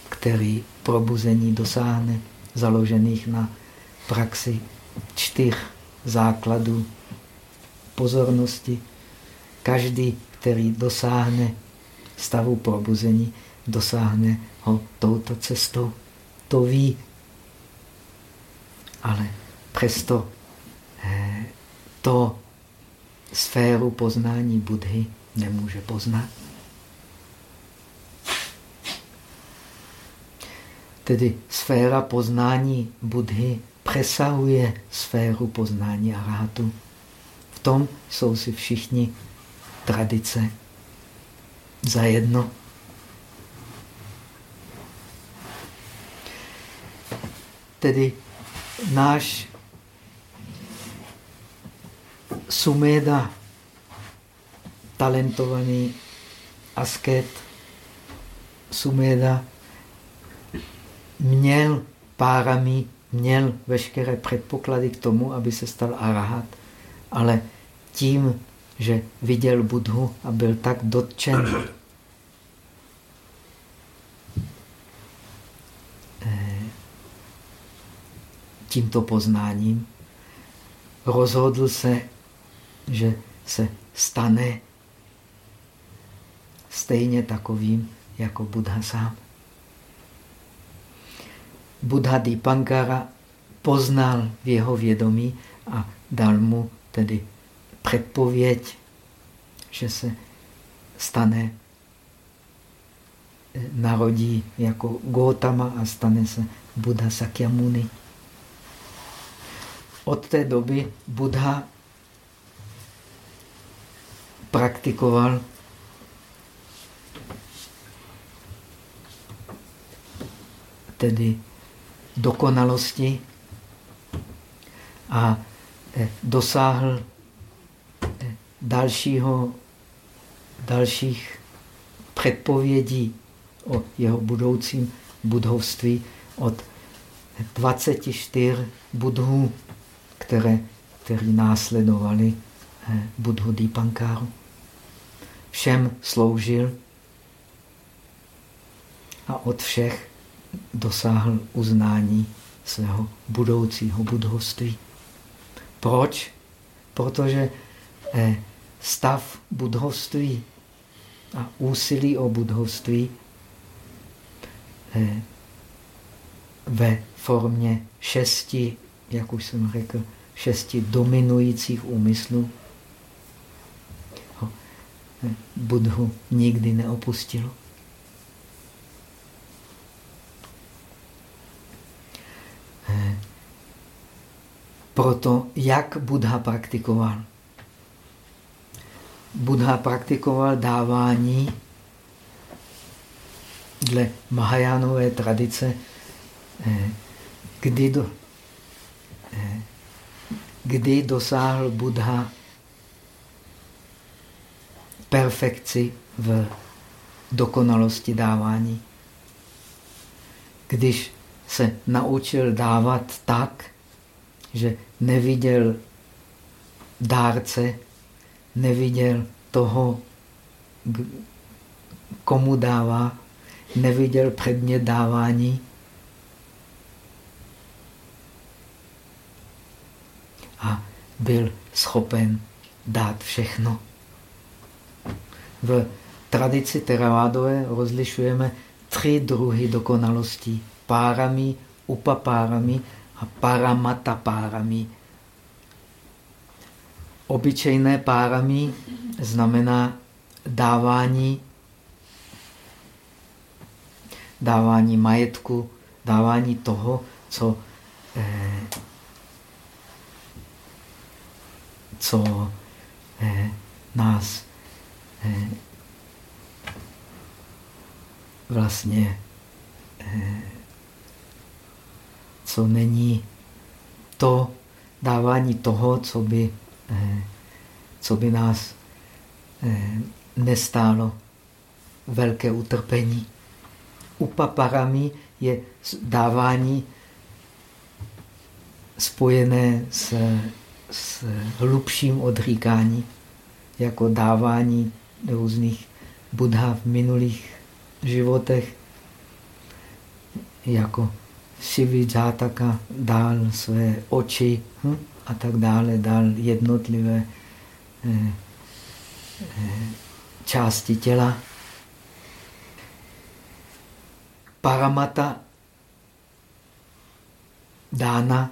který probuzení dosáhne, založených na praxi čtyř základů pozornosti. Každý, který dosáhne stavu probuzení, dosáhne ho touto cestou. To ví. Ale přesto eh, to sféru poznání Budhy nemůže poznat. Tedy sféra poznání Budhy přesahuje sféru poznání arátu. V tom jsou si všichni tradice zajedno. Tedy náš Sumeda, talentovaný asket, Sumeda, měl párami, měl veškeré předpoklady k tomu, aby se stal arahat, ale tím, že viděl Budhu a byl tak dotčen tímto poznáním, rozhodl se, že se stane stejně takovým jako Buddha sám. Buddha Dipankara poznal v jeho vědomí a dal mu tedy předpověď, že se stane, eh, narodí jako Gotama a stane se Buddha Sakyamuni. Od té doby Buddha praktikoval tedy dokonalosti a eh, dosáhl eh, dalšího, dalších předpovědí o jeho budoucím budovství. Od 24 budhů, které, které následovali eh, budhu Dipankáru. Všem sloužil a od všech dosáhl uznání svého budoucího budhoství. Proč? Protože eh, stav budhoství a úsilí o budhoství eh, ve formě šesti, jak už jsem řekl, šesti dominujících úmyslů eh, Budhu nikdy neopustilo. proto, jak Buddha praktikoval. Buddha praktikoval dávání dle Mahajánové tradice, eh, kdy, do, eh, kdy dosáhl Buddha perfekci v dokonalosti dávání. Když se naučil dávat tak, že neviděl dárce, neviděl toho, komu dává, neviděl předmět dávání. A byl schopen dát všechno. V tradici teravádové rozlišujeme tři druhy dokonalostí. Párami, upapárami a paramata párami. Obyčejné párami znamená dávání, dávání majetku, dávání toho, co, eh, co eh, nás eh, vlastně eh, co není to dávání toho, co by, co by nás nestálo velké utrpení. Upaparami je dávání spojené s, s hlubším odříkání, jako dávání různých Buddha v minulých životech, jako Shivi Jataka dal své oči hm, a tak dále, dal jednotlivé eh, eh, části těla. Paramata dána,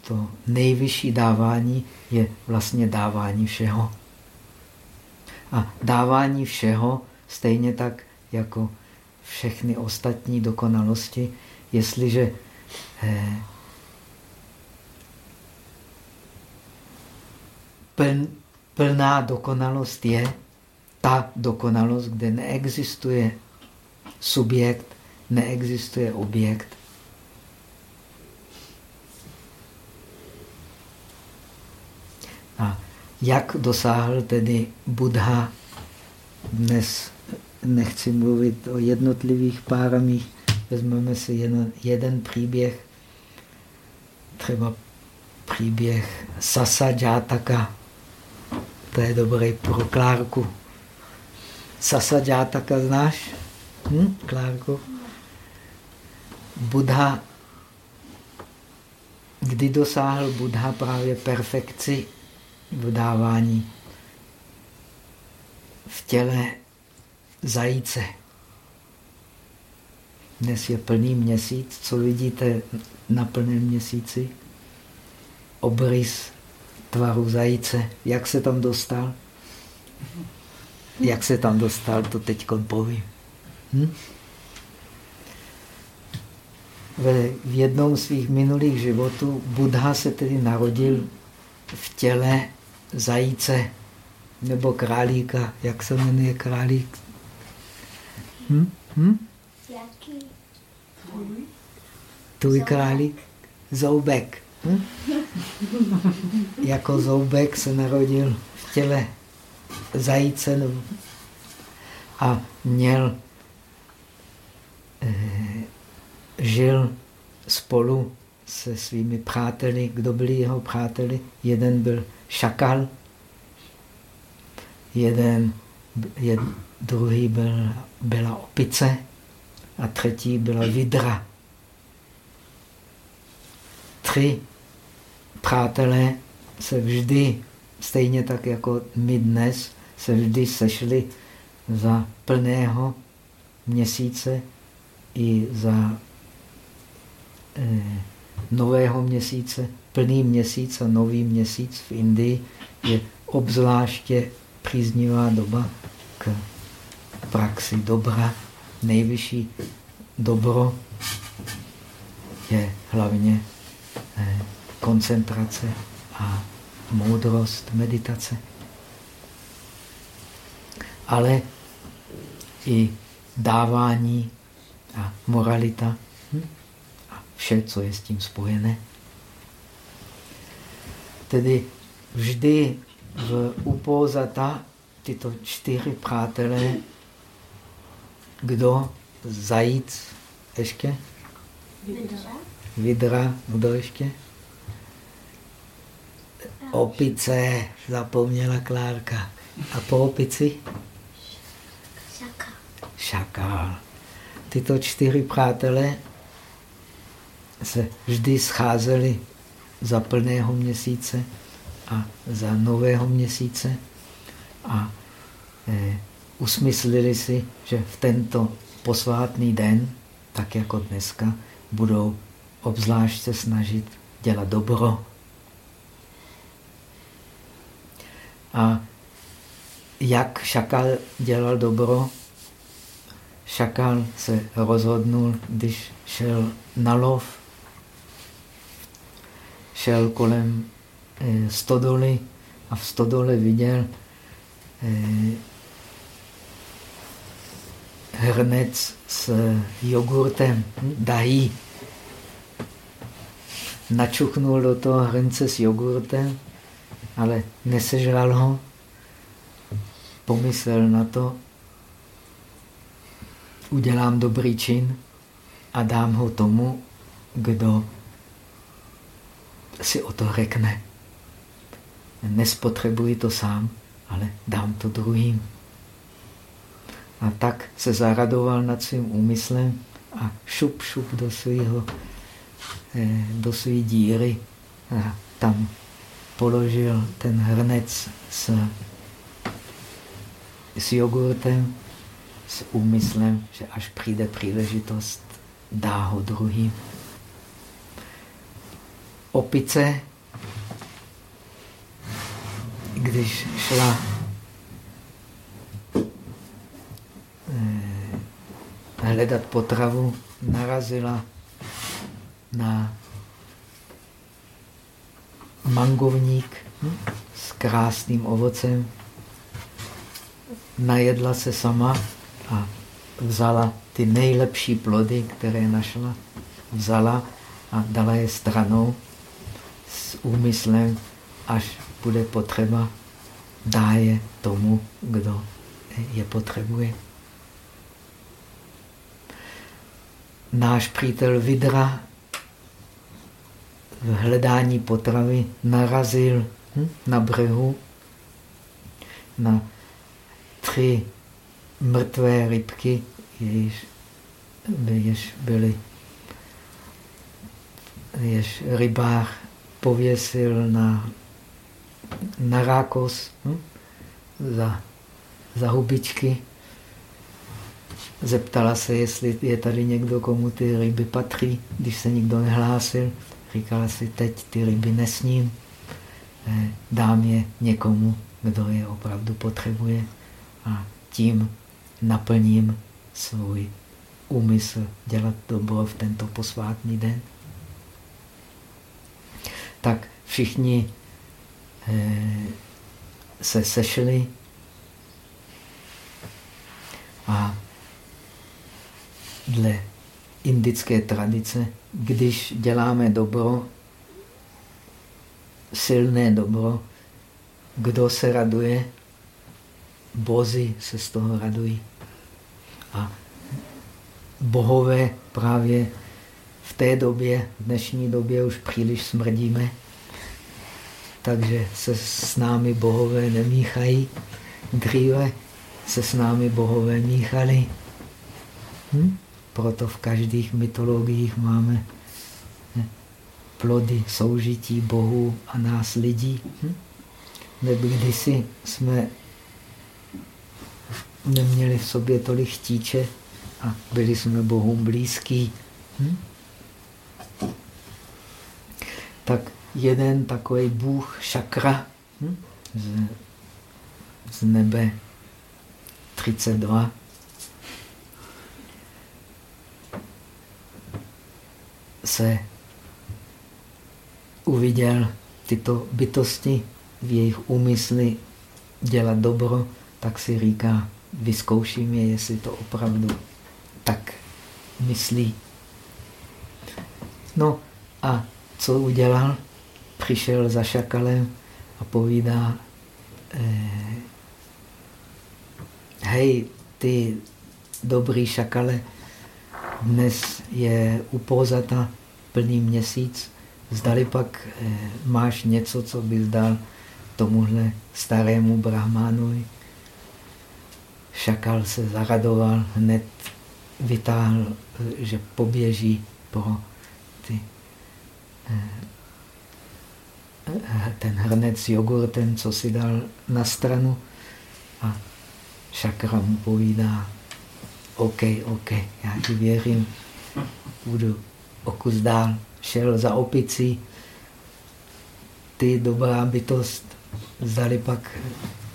to nejvyšší dávání je vlastně dávání všeho. A dávání všeho, stejně tak jako všechny ostatní dokonalosti, jestliže eh, plná dokonalost je ta dokonalost, kde neexistuje subjekt, neexistuje objekt. A jak dosáhl tedy Buddha, dnes nechci mluvit o jednotlivých páramích, vezmeme si jen jeden příběh, třeba příběh Sasa Jataka. To je dobrý pro Klárku. Sasa Jataka znáš? Hm, Klárku? Buddha, kdy dosáhl Buddha právě perfekci v dávání v těle zajíce. Dnes je plný měsíc. Co vidíte na plném měsíci? Obrys tvaru zajíce. Jak se tam dostal? Jak se tam dostal, to teď povím. Hm? V jednom z svých minulých životů Buddha se tedy narodil v těle zajíce nebo králíka. Jak se jmenuje králík? Hm? Hm? Jaký? Tvůj králík? Zoubek. Hm? jako zoubek se narodil v těle zajíce a měl, eh, žil spolu se svými přáteli. Kdo byli jeho přáteli? Jeden byl šakal, jeden, jed, druhý byl, byla opice a třetí byla vidra. Tři přátelé se vždy, stejně tak jako my dnes, se vždy sešli za plného měsíce i za eh, nového měsíce. Plný měsíc a nový měsíc v Indii je obzvláště příznivá doba k praxi dobra. Nejvyšší dobro je hlavně eh, koncentrace a moudrost meditace. Ale i dávání a moralita vše, co je s tím spojené. Tedy vždy v upozata tyto čtyři přátelé, kdo zajíc ještě? Vidra. Vidra, kdo ještě? Opice, zapomněla Klárka. A po opici? Šaka. Šakál. Tyto čtyři přátelé se vždy scházeli za plného měsíce a za nového měsíce a eh, usmyslili si, že v tento posvátný den, tak jako dneska, budou obzvlášť se snažit dělat dobro. A jak šakal dělal dobro? Šakal se rozhodnul, když šel na lov, šel kolem eh, stodoly a v stodole viděl eh, hrnec s jogurtem, dají. Načuchnul do toho hrnce s jogurtem, ale nesežral ho. Pomyslel na to, udělám dobrý čin a dám ho tomu, kdo si o to řekne. Nespotřebuji to sám, ale dám to druhým. A tak se zaradoval nad svým úmyslem a šup, šup do svého, eh, do své díry a tam položil ten hrnec s, s jogurtem s úmyslem, že až přijde příležitost, dá ho druhým. Opice, když šla eh, hledat potravu, narazila na mangovník s krásným ovocem. Najedla se sama a vzala ty nejlepší plody, které našla, vzala a dala je stranou s úmyslem, až bude potřeba, dá je tomu, kdo je potřebuje. Náš přítel Vidra v hledání potravy narazil hm, na břehu na tři mrtvé rybky, jež, byly, jež rybář pověsil na, na rákos hm? za, za hubičky. Zeptala se, jestli je tady někdo, komu ty ryby patří. Když se nikdo nehlásil, říkala si, teď ty ryby nesním, eh, dám je někomu, kdo je opravdu potřebuje. A tím naplním svůj úmysl dělat dobro v tento posvátný den. Tak všichni eh, se sešli a dle indické tradice, když děláme dobro, silné dobro, kdo se raduje, bozy se z toho radují. A bohové právě v té době, v dnešní době už příliš smrdíme, takže se s námi bohové nemíchají. Dříve se s námi bohové míchali. Hm? Proto v každých mytologiích máme hm? plody soužití bohů a nás lidí. Hm? Nebo kdysi jsme neměli v sobě tolik chtíče a byli jsme Bohům blízký. Hm? Tak jeden takový bůh šakra hm? z, z nebe 32 se uviděl tyto bytosti v jejich úmysly dělat dobro, tak si říká, vyzkouším je, jestli to opravdu tak myslí. No a co udělal? Přišel za šakalem a povídá, eh, hej, ty dobrý šakale, dnes je upozata plný měsíc, zdali pak eh, máš něco, co bys dal tomuhle starému brahmánovi. Šakal se zaradoval, hned vytáhl, eh, že poběží pro ty, ten hrnec s jogurtem, co si dal na stranu. A šakra mu povídá, OK, OK, já ti věřím, budu o kus dál. Šel za opicí, ty dobrá bytost, zdali pak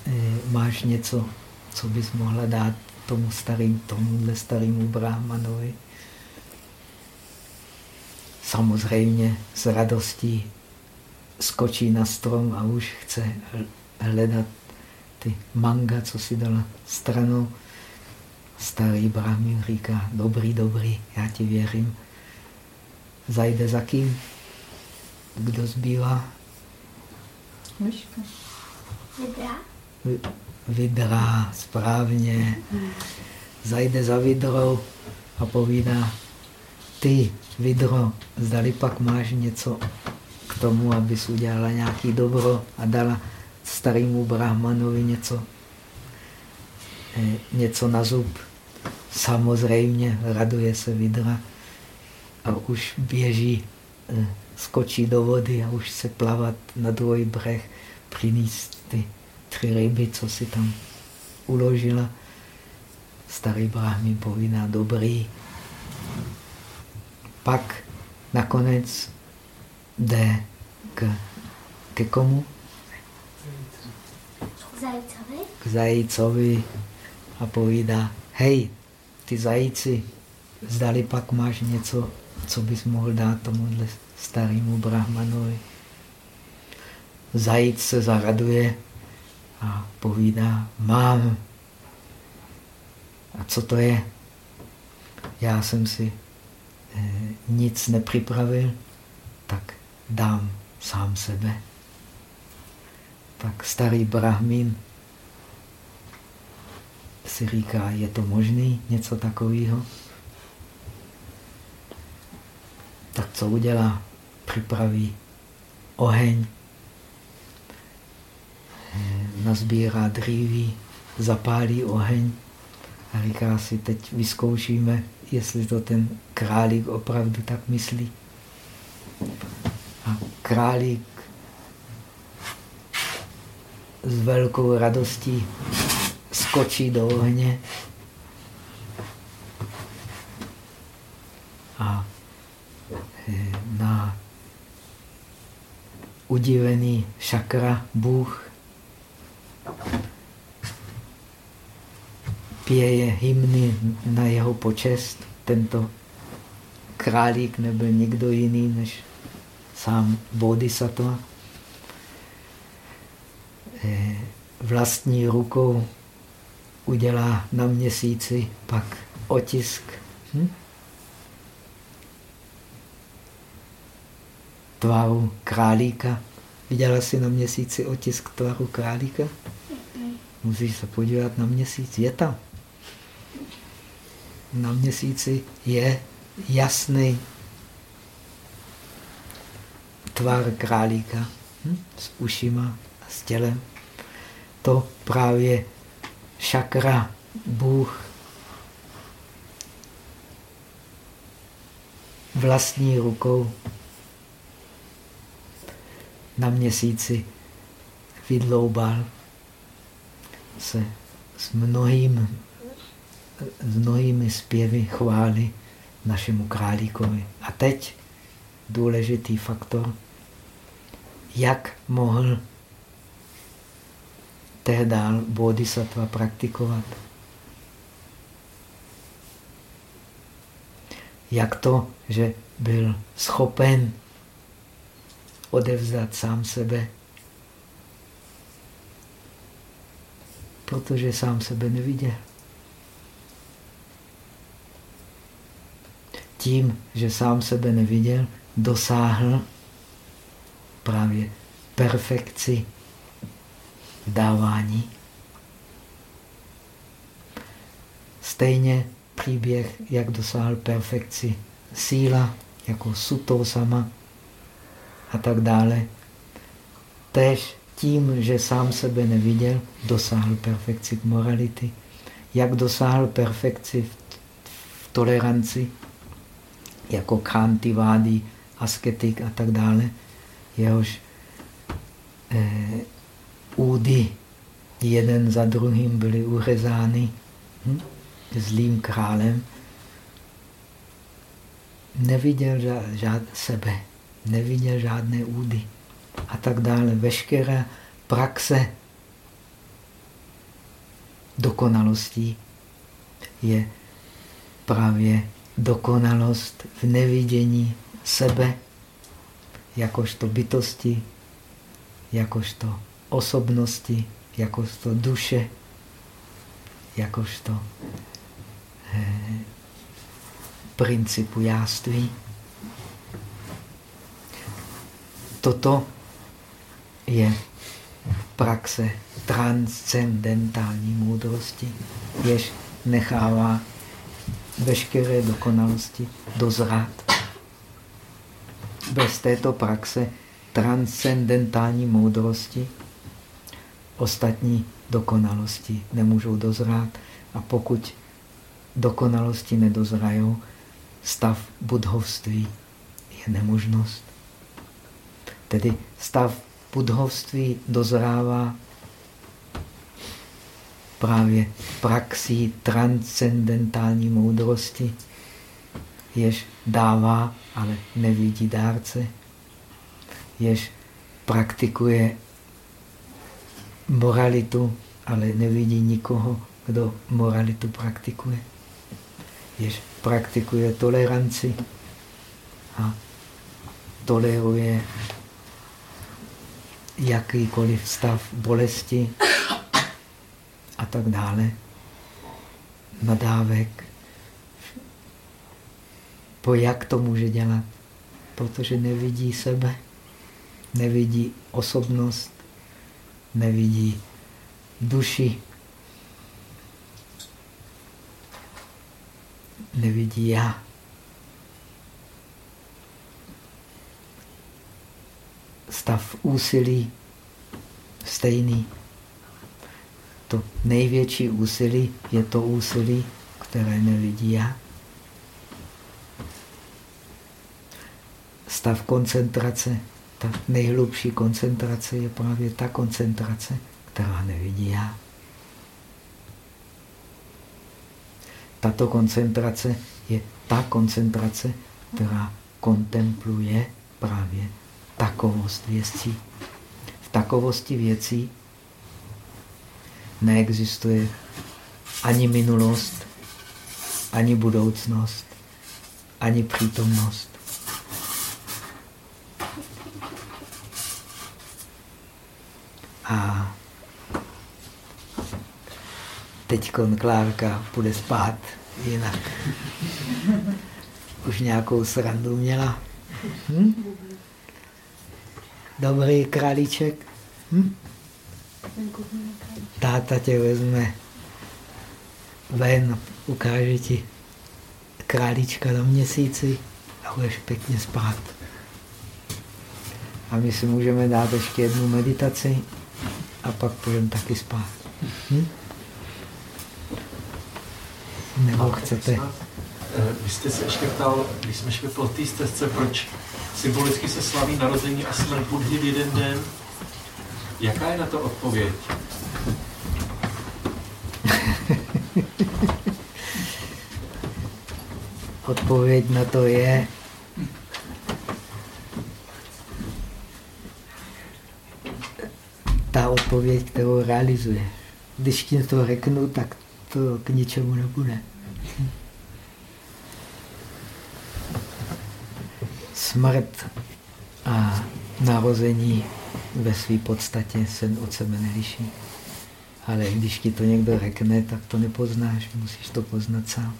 e, máš něco, co bys mohla dát tomu starým, tomuhle starému brahmanovi. Samozřejmě s radostí skočí na strom a už chce hledat ty manga, co si dala stranou. Starý brahmin říká, dobrý, dobrý, já ti věřím. Zajde za kým? Kdo zbývá? Myška. Vidra. Vidra, správně. Zajde za vidrou a povídá, ty, vidro, zdali pak máš něco k tomu, abys udělala nějaký dobro a dala starému brahmanovi něco, eh, něco na zub. Samozřejmě raduje se vidra a už běží, eh, skočí do vody a už se plavat na druhý břeh, přinést ty tři ryby, co si tam uložila. Starý brahmin povídá, dobrý. Pak nakonec jde k, ke komu? Zajícovi. K zajícovi a povídá, hej, ty zajíci, zdali pak máš něco, co bys mohl dát tomuhle starému brahmanovi. Zajíc se zaraduje a povídá, mám. A co to je? Já jsem si nic nepřipravil, tak dám sám sebe. Tak starý brahmin si říká, je to možný něco takového? Tak co udělá? Připraví oheň, nazbírá dříví, zapálí oheň a říká si, teď vyzkoušíme, jestli to ten králík opravdu tak myslí. A králík s velkou radostí skočí do ohně a eh, na udivený šakra Bůh pěje hymny na jeho počest. Tento králík nebyl nikdo jiný než sám Bodhisattva. Eh, vlastní rukou udělá na měsíci pak otisk. Hm? Tváru králíka. Viděla jsi na měsíci otisk tvaru králíka? Musíš se podívat na měsíc. Je tam. Na měsíci je jasný tvar králíka hm? s ušima a s tělem. To právě šakra, Bůh, vlastní rukou na měsíci vydloubal se s, mnohým, mnohými zpěvy chvály našemu králíkovi. A teď důležitý faktor, jak mohl tehdy bodhisattva praktikovat. Jak to, že byl schopen odevzdat sám sebe, protože sám sebe neviděl. Tím, že sám sebe neviděl, dosáhl právě perfekci dávání. Stejně příběh, jak dosáhl perfekci síla, jako suto sama a tak dále. Tež tím, že sám sebe neviděl, dosáhl perfekci morality. Jak dosáhl perfekci v toleranci, jako kantivády, asketik a tak dále, jehož eh, údy jeden za druhým byly uřezány hm, zlým králem, neviděl žád sebe, neviděl žádné údy a tak dále. Veškerá praxe dokonalostí je právě dokonalost v nevidění sebe jakožto bytosti, jakožto osobnosti, jakožto duše, jakožto eh, principu jáství. Toto je praxe transcendentální moudrosti, jež nechává veškeré dokonalosti dozrát. Bez této praxe transcendentální moudrosti ostatní dokonalosti nemůžou dozrát a pokud dokonalosti nedozrajou, stav budhovství je nemožnost. Tedy stav budhovství dozrává právě praxí transcendentální moudrosti, jež dává, ale nevidí dárce, jež praktikuje moralitu, ale nevidí nikoho, kdo moralitu praktikuje. Jež praktikuje toleranci a toleruje jakýkoliv stav bolesti a tak dále, nadávek. Po jak to může dělat? Protože nevidí sebe, nevidí osobnost, nevidí duši, nevidí já. Stav úsilí stejný. To největší úsilí je to úsilí, které nevidí já. Stav koncentrace, ta nejhlubší koncentrace je právě ta koncentrace, která nevidí já. Tato koncentrace je ta koncentrace, která kontempluje právě takovost věcí. V takovosti věcí neexistuje ani minulost, ani budoucnost, ani přítomnost. A teď Klárka půjde spát jinak. Už nějakou srandu měla. Hm? Dobrý králíček. Hm? Táta tě vezme ven, ukáže ti králíčka na měsíci a budeš pěkně spát. A my si můžeme dát ještě jednu meditaci a pak půjdeme taky spát. Hm? Nebo chcete? Eh, vy jste se ještě ptal, když jsme šli po té stezce, proč symbolicky se slaví narození a smrt Budhy v jeden den. Jaká je na to odpověď? Odpověď na to je, ta odpověď, kterou realizuje. Když ti to řeknu, tak to k ničemu nebude. Smrt a narození ve své podstatě se od sebe neliší. Ale když ti to někdo řekne, tak to nepoznáš, musíš to poznat sám.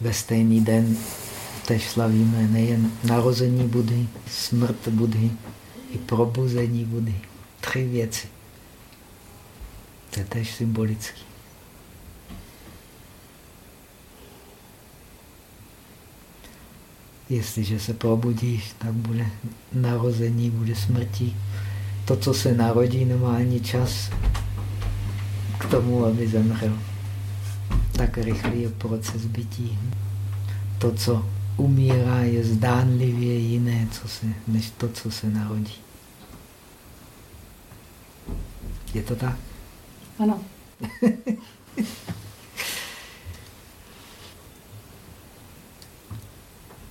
Ve stejný den tež slavíme nejen narození Budhy, smrt Budhy, i probuzení Budy. Tři věci. To je tež symbolický. Jestliže se probudíš, tak bude narození, bude smrtí. To, co se narodí, nemá ani čas k tomu, aby zemřel. Tak rychlý je proces bytí. To, co umírá, je zdánlivě jiné co se, než to, co se narodí. Je to tak? Ano.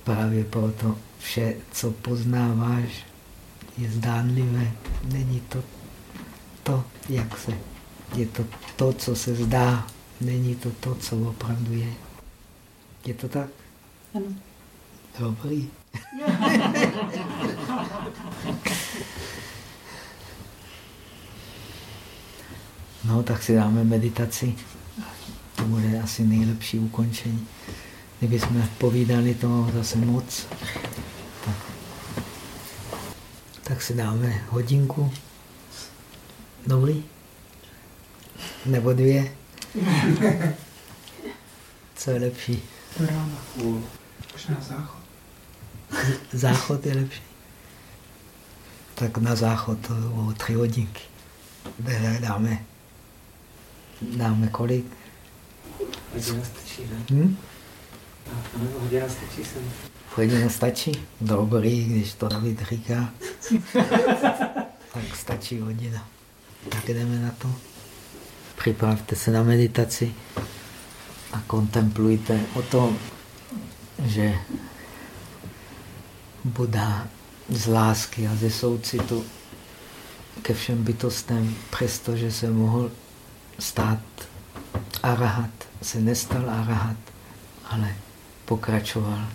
Právě proto vše, co poznáváš, je zdánlivé. Není to to, jak se. Je to to, co se zdá. Není to to, co opravdu je. Je to tak? Ano. Dobrý. no, tak si dáme meditaci. To bude asi nejlepší ukončení. Kdybychom povídali toho zase moc, tak, tak si dáme hodinku. Dobrý? Nebo dvě? Co je lepší? Rána. Možná záchod. Záchod je lepší. Tak na záchod to o tři hodinky. Dáme, dáme kolik? Hodina stačí, ne? Hm? Hodina stačí sem. Hodina stačí? Dobrý, když to David říká. tak stačí hodina. Tak jdeme na to. Připravte se na meditaci a kontemplujte o tom, že Buddha z lásky a ze soucitu ke všem bytostem, přestože se mohl stát arahat, se nestal arahat, ale pokračoval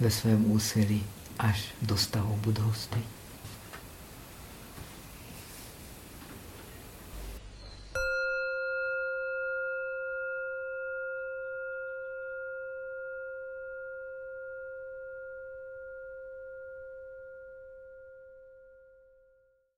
ve svém úsilí až do stavu budoucnosti.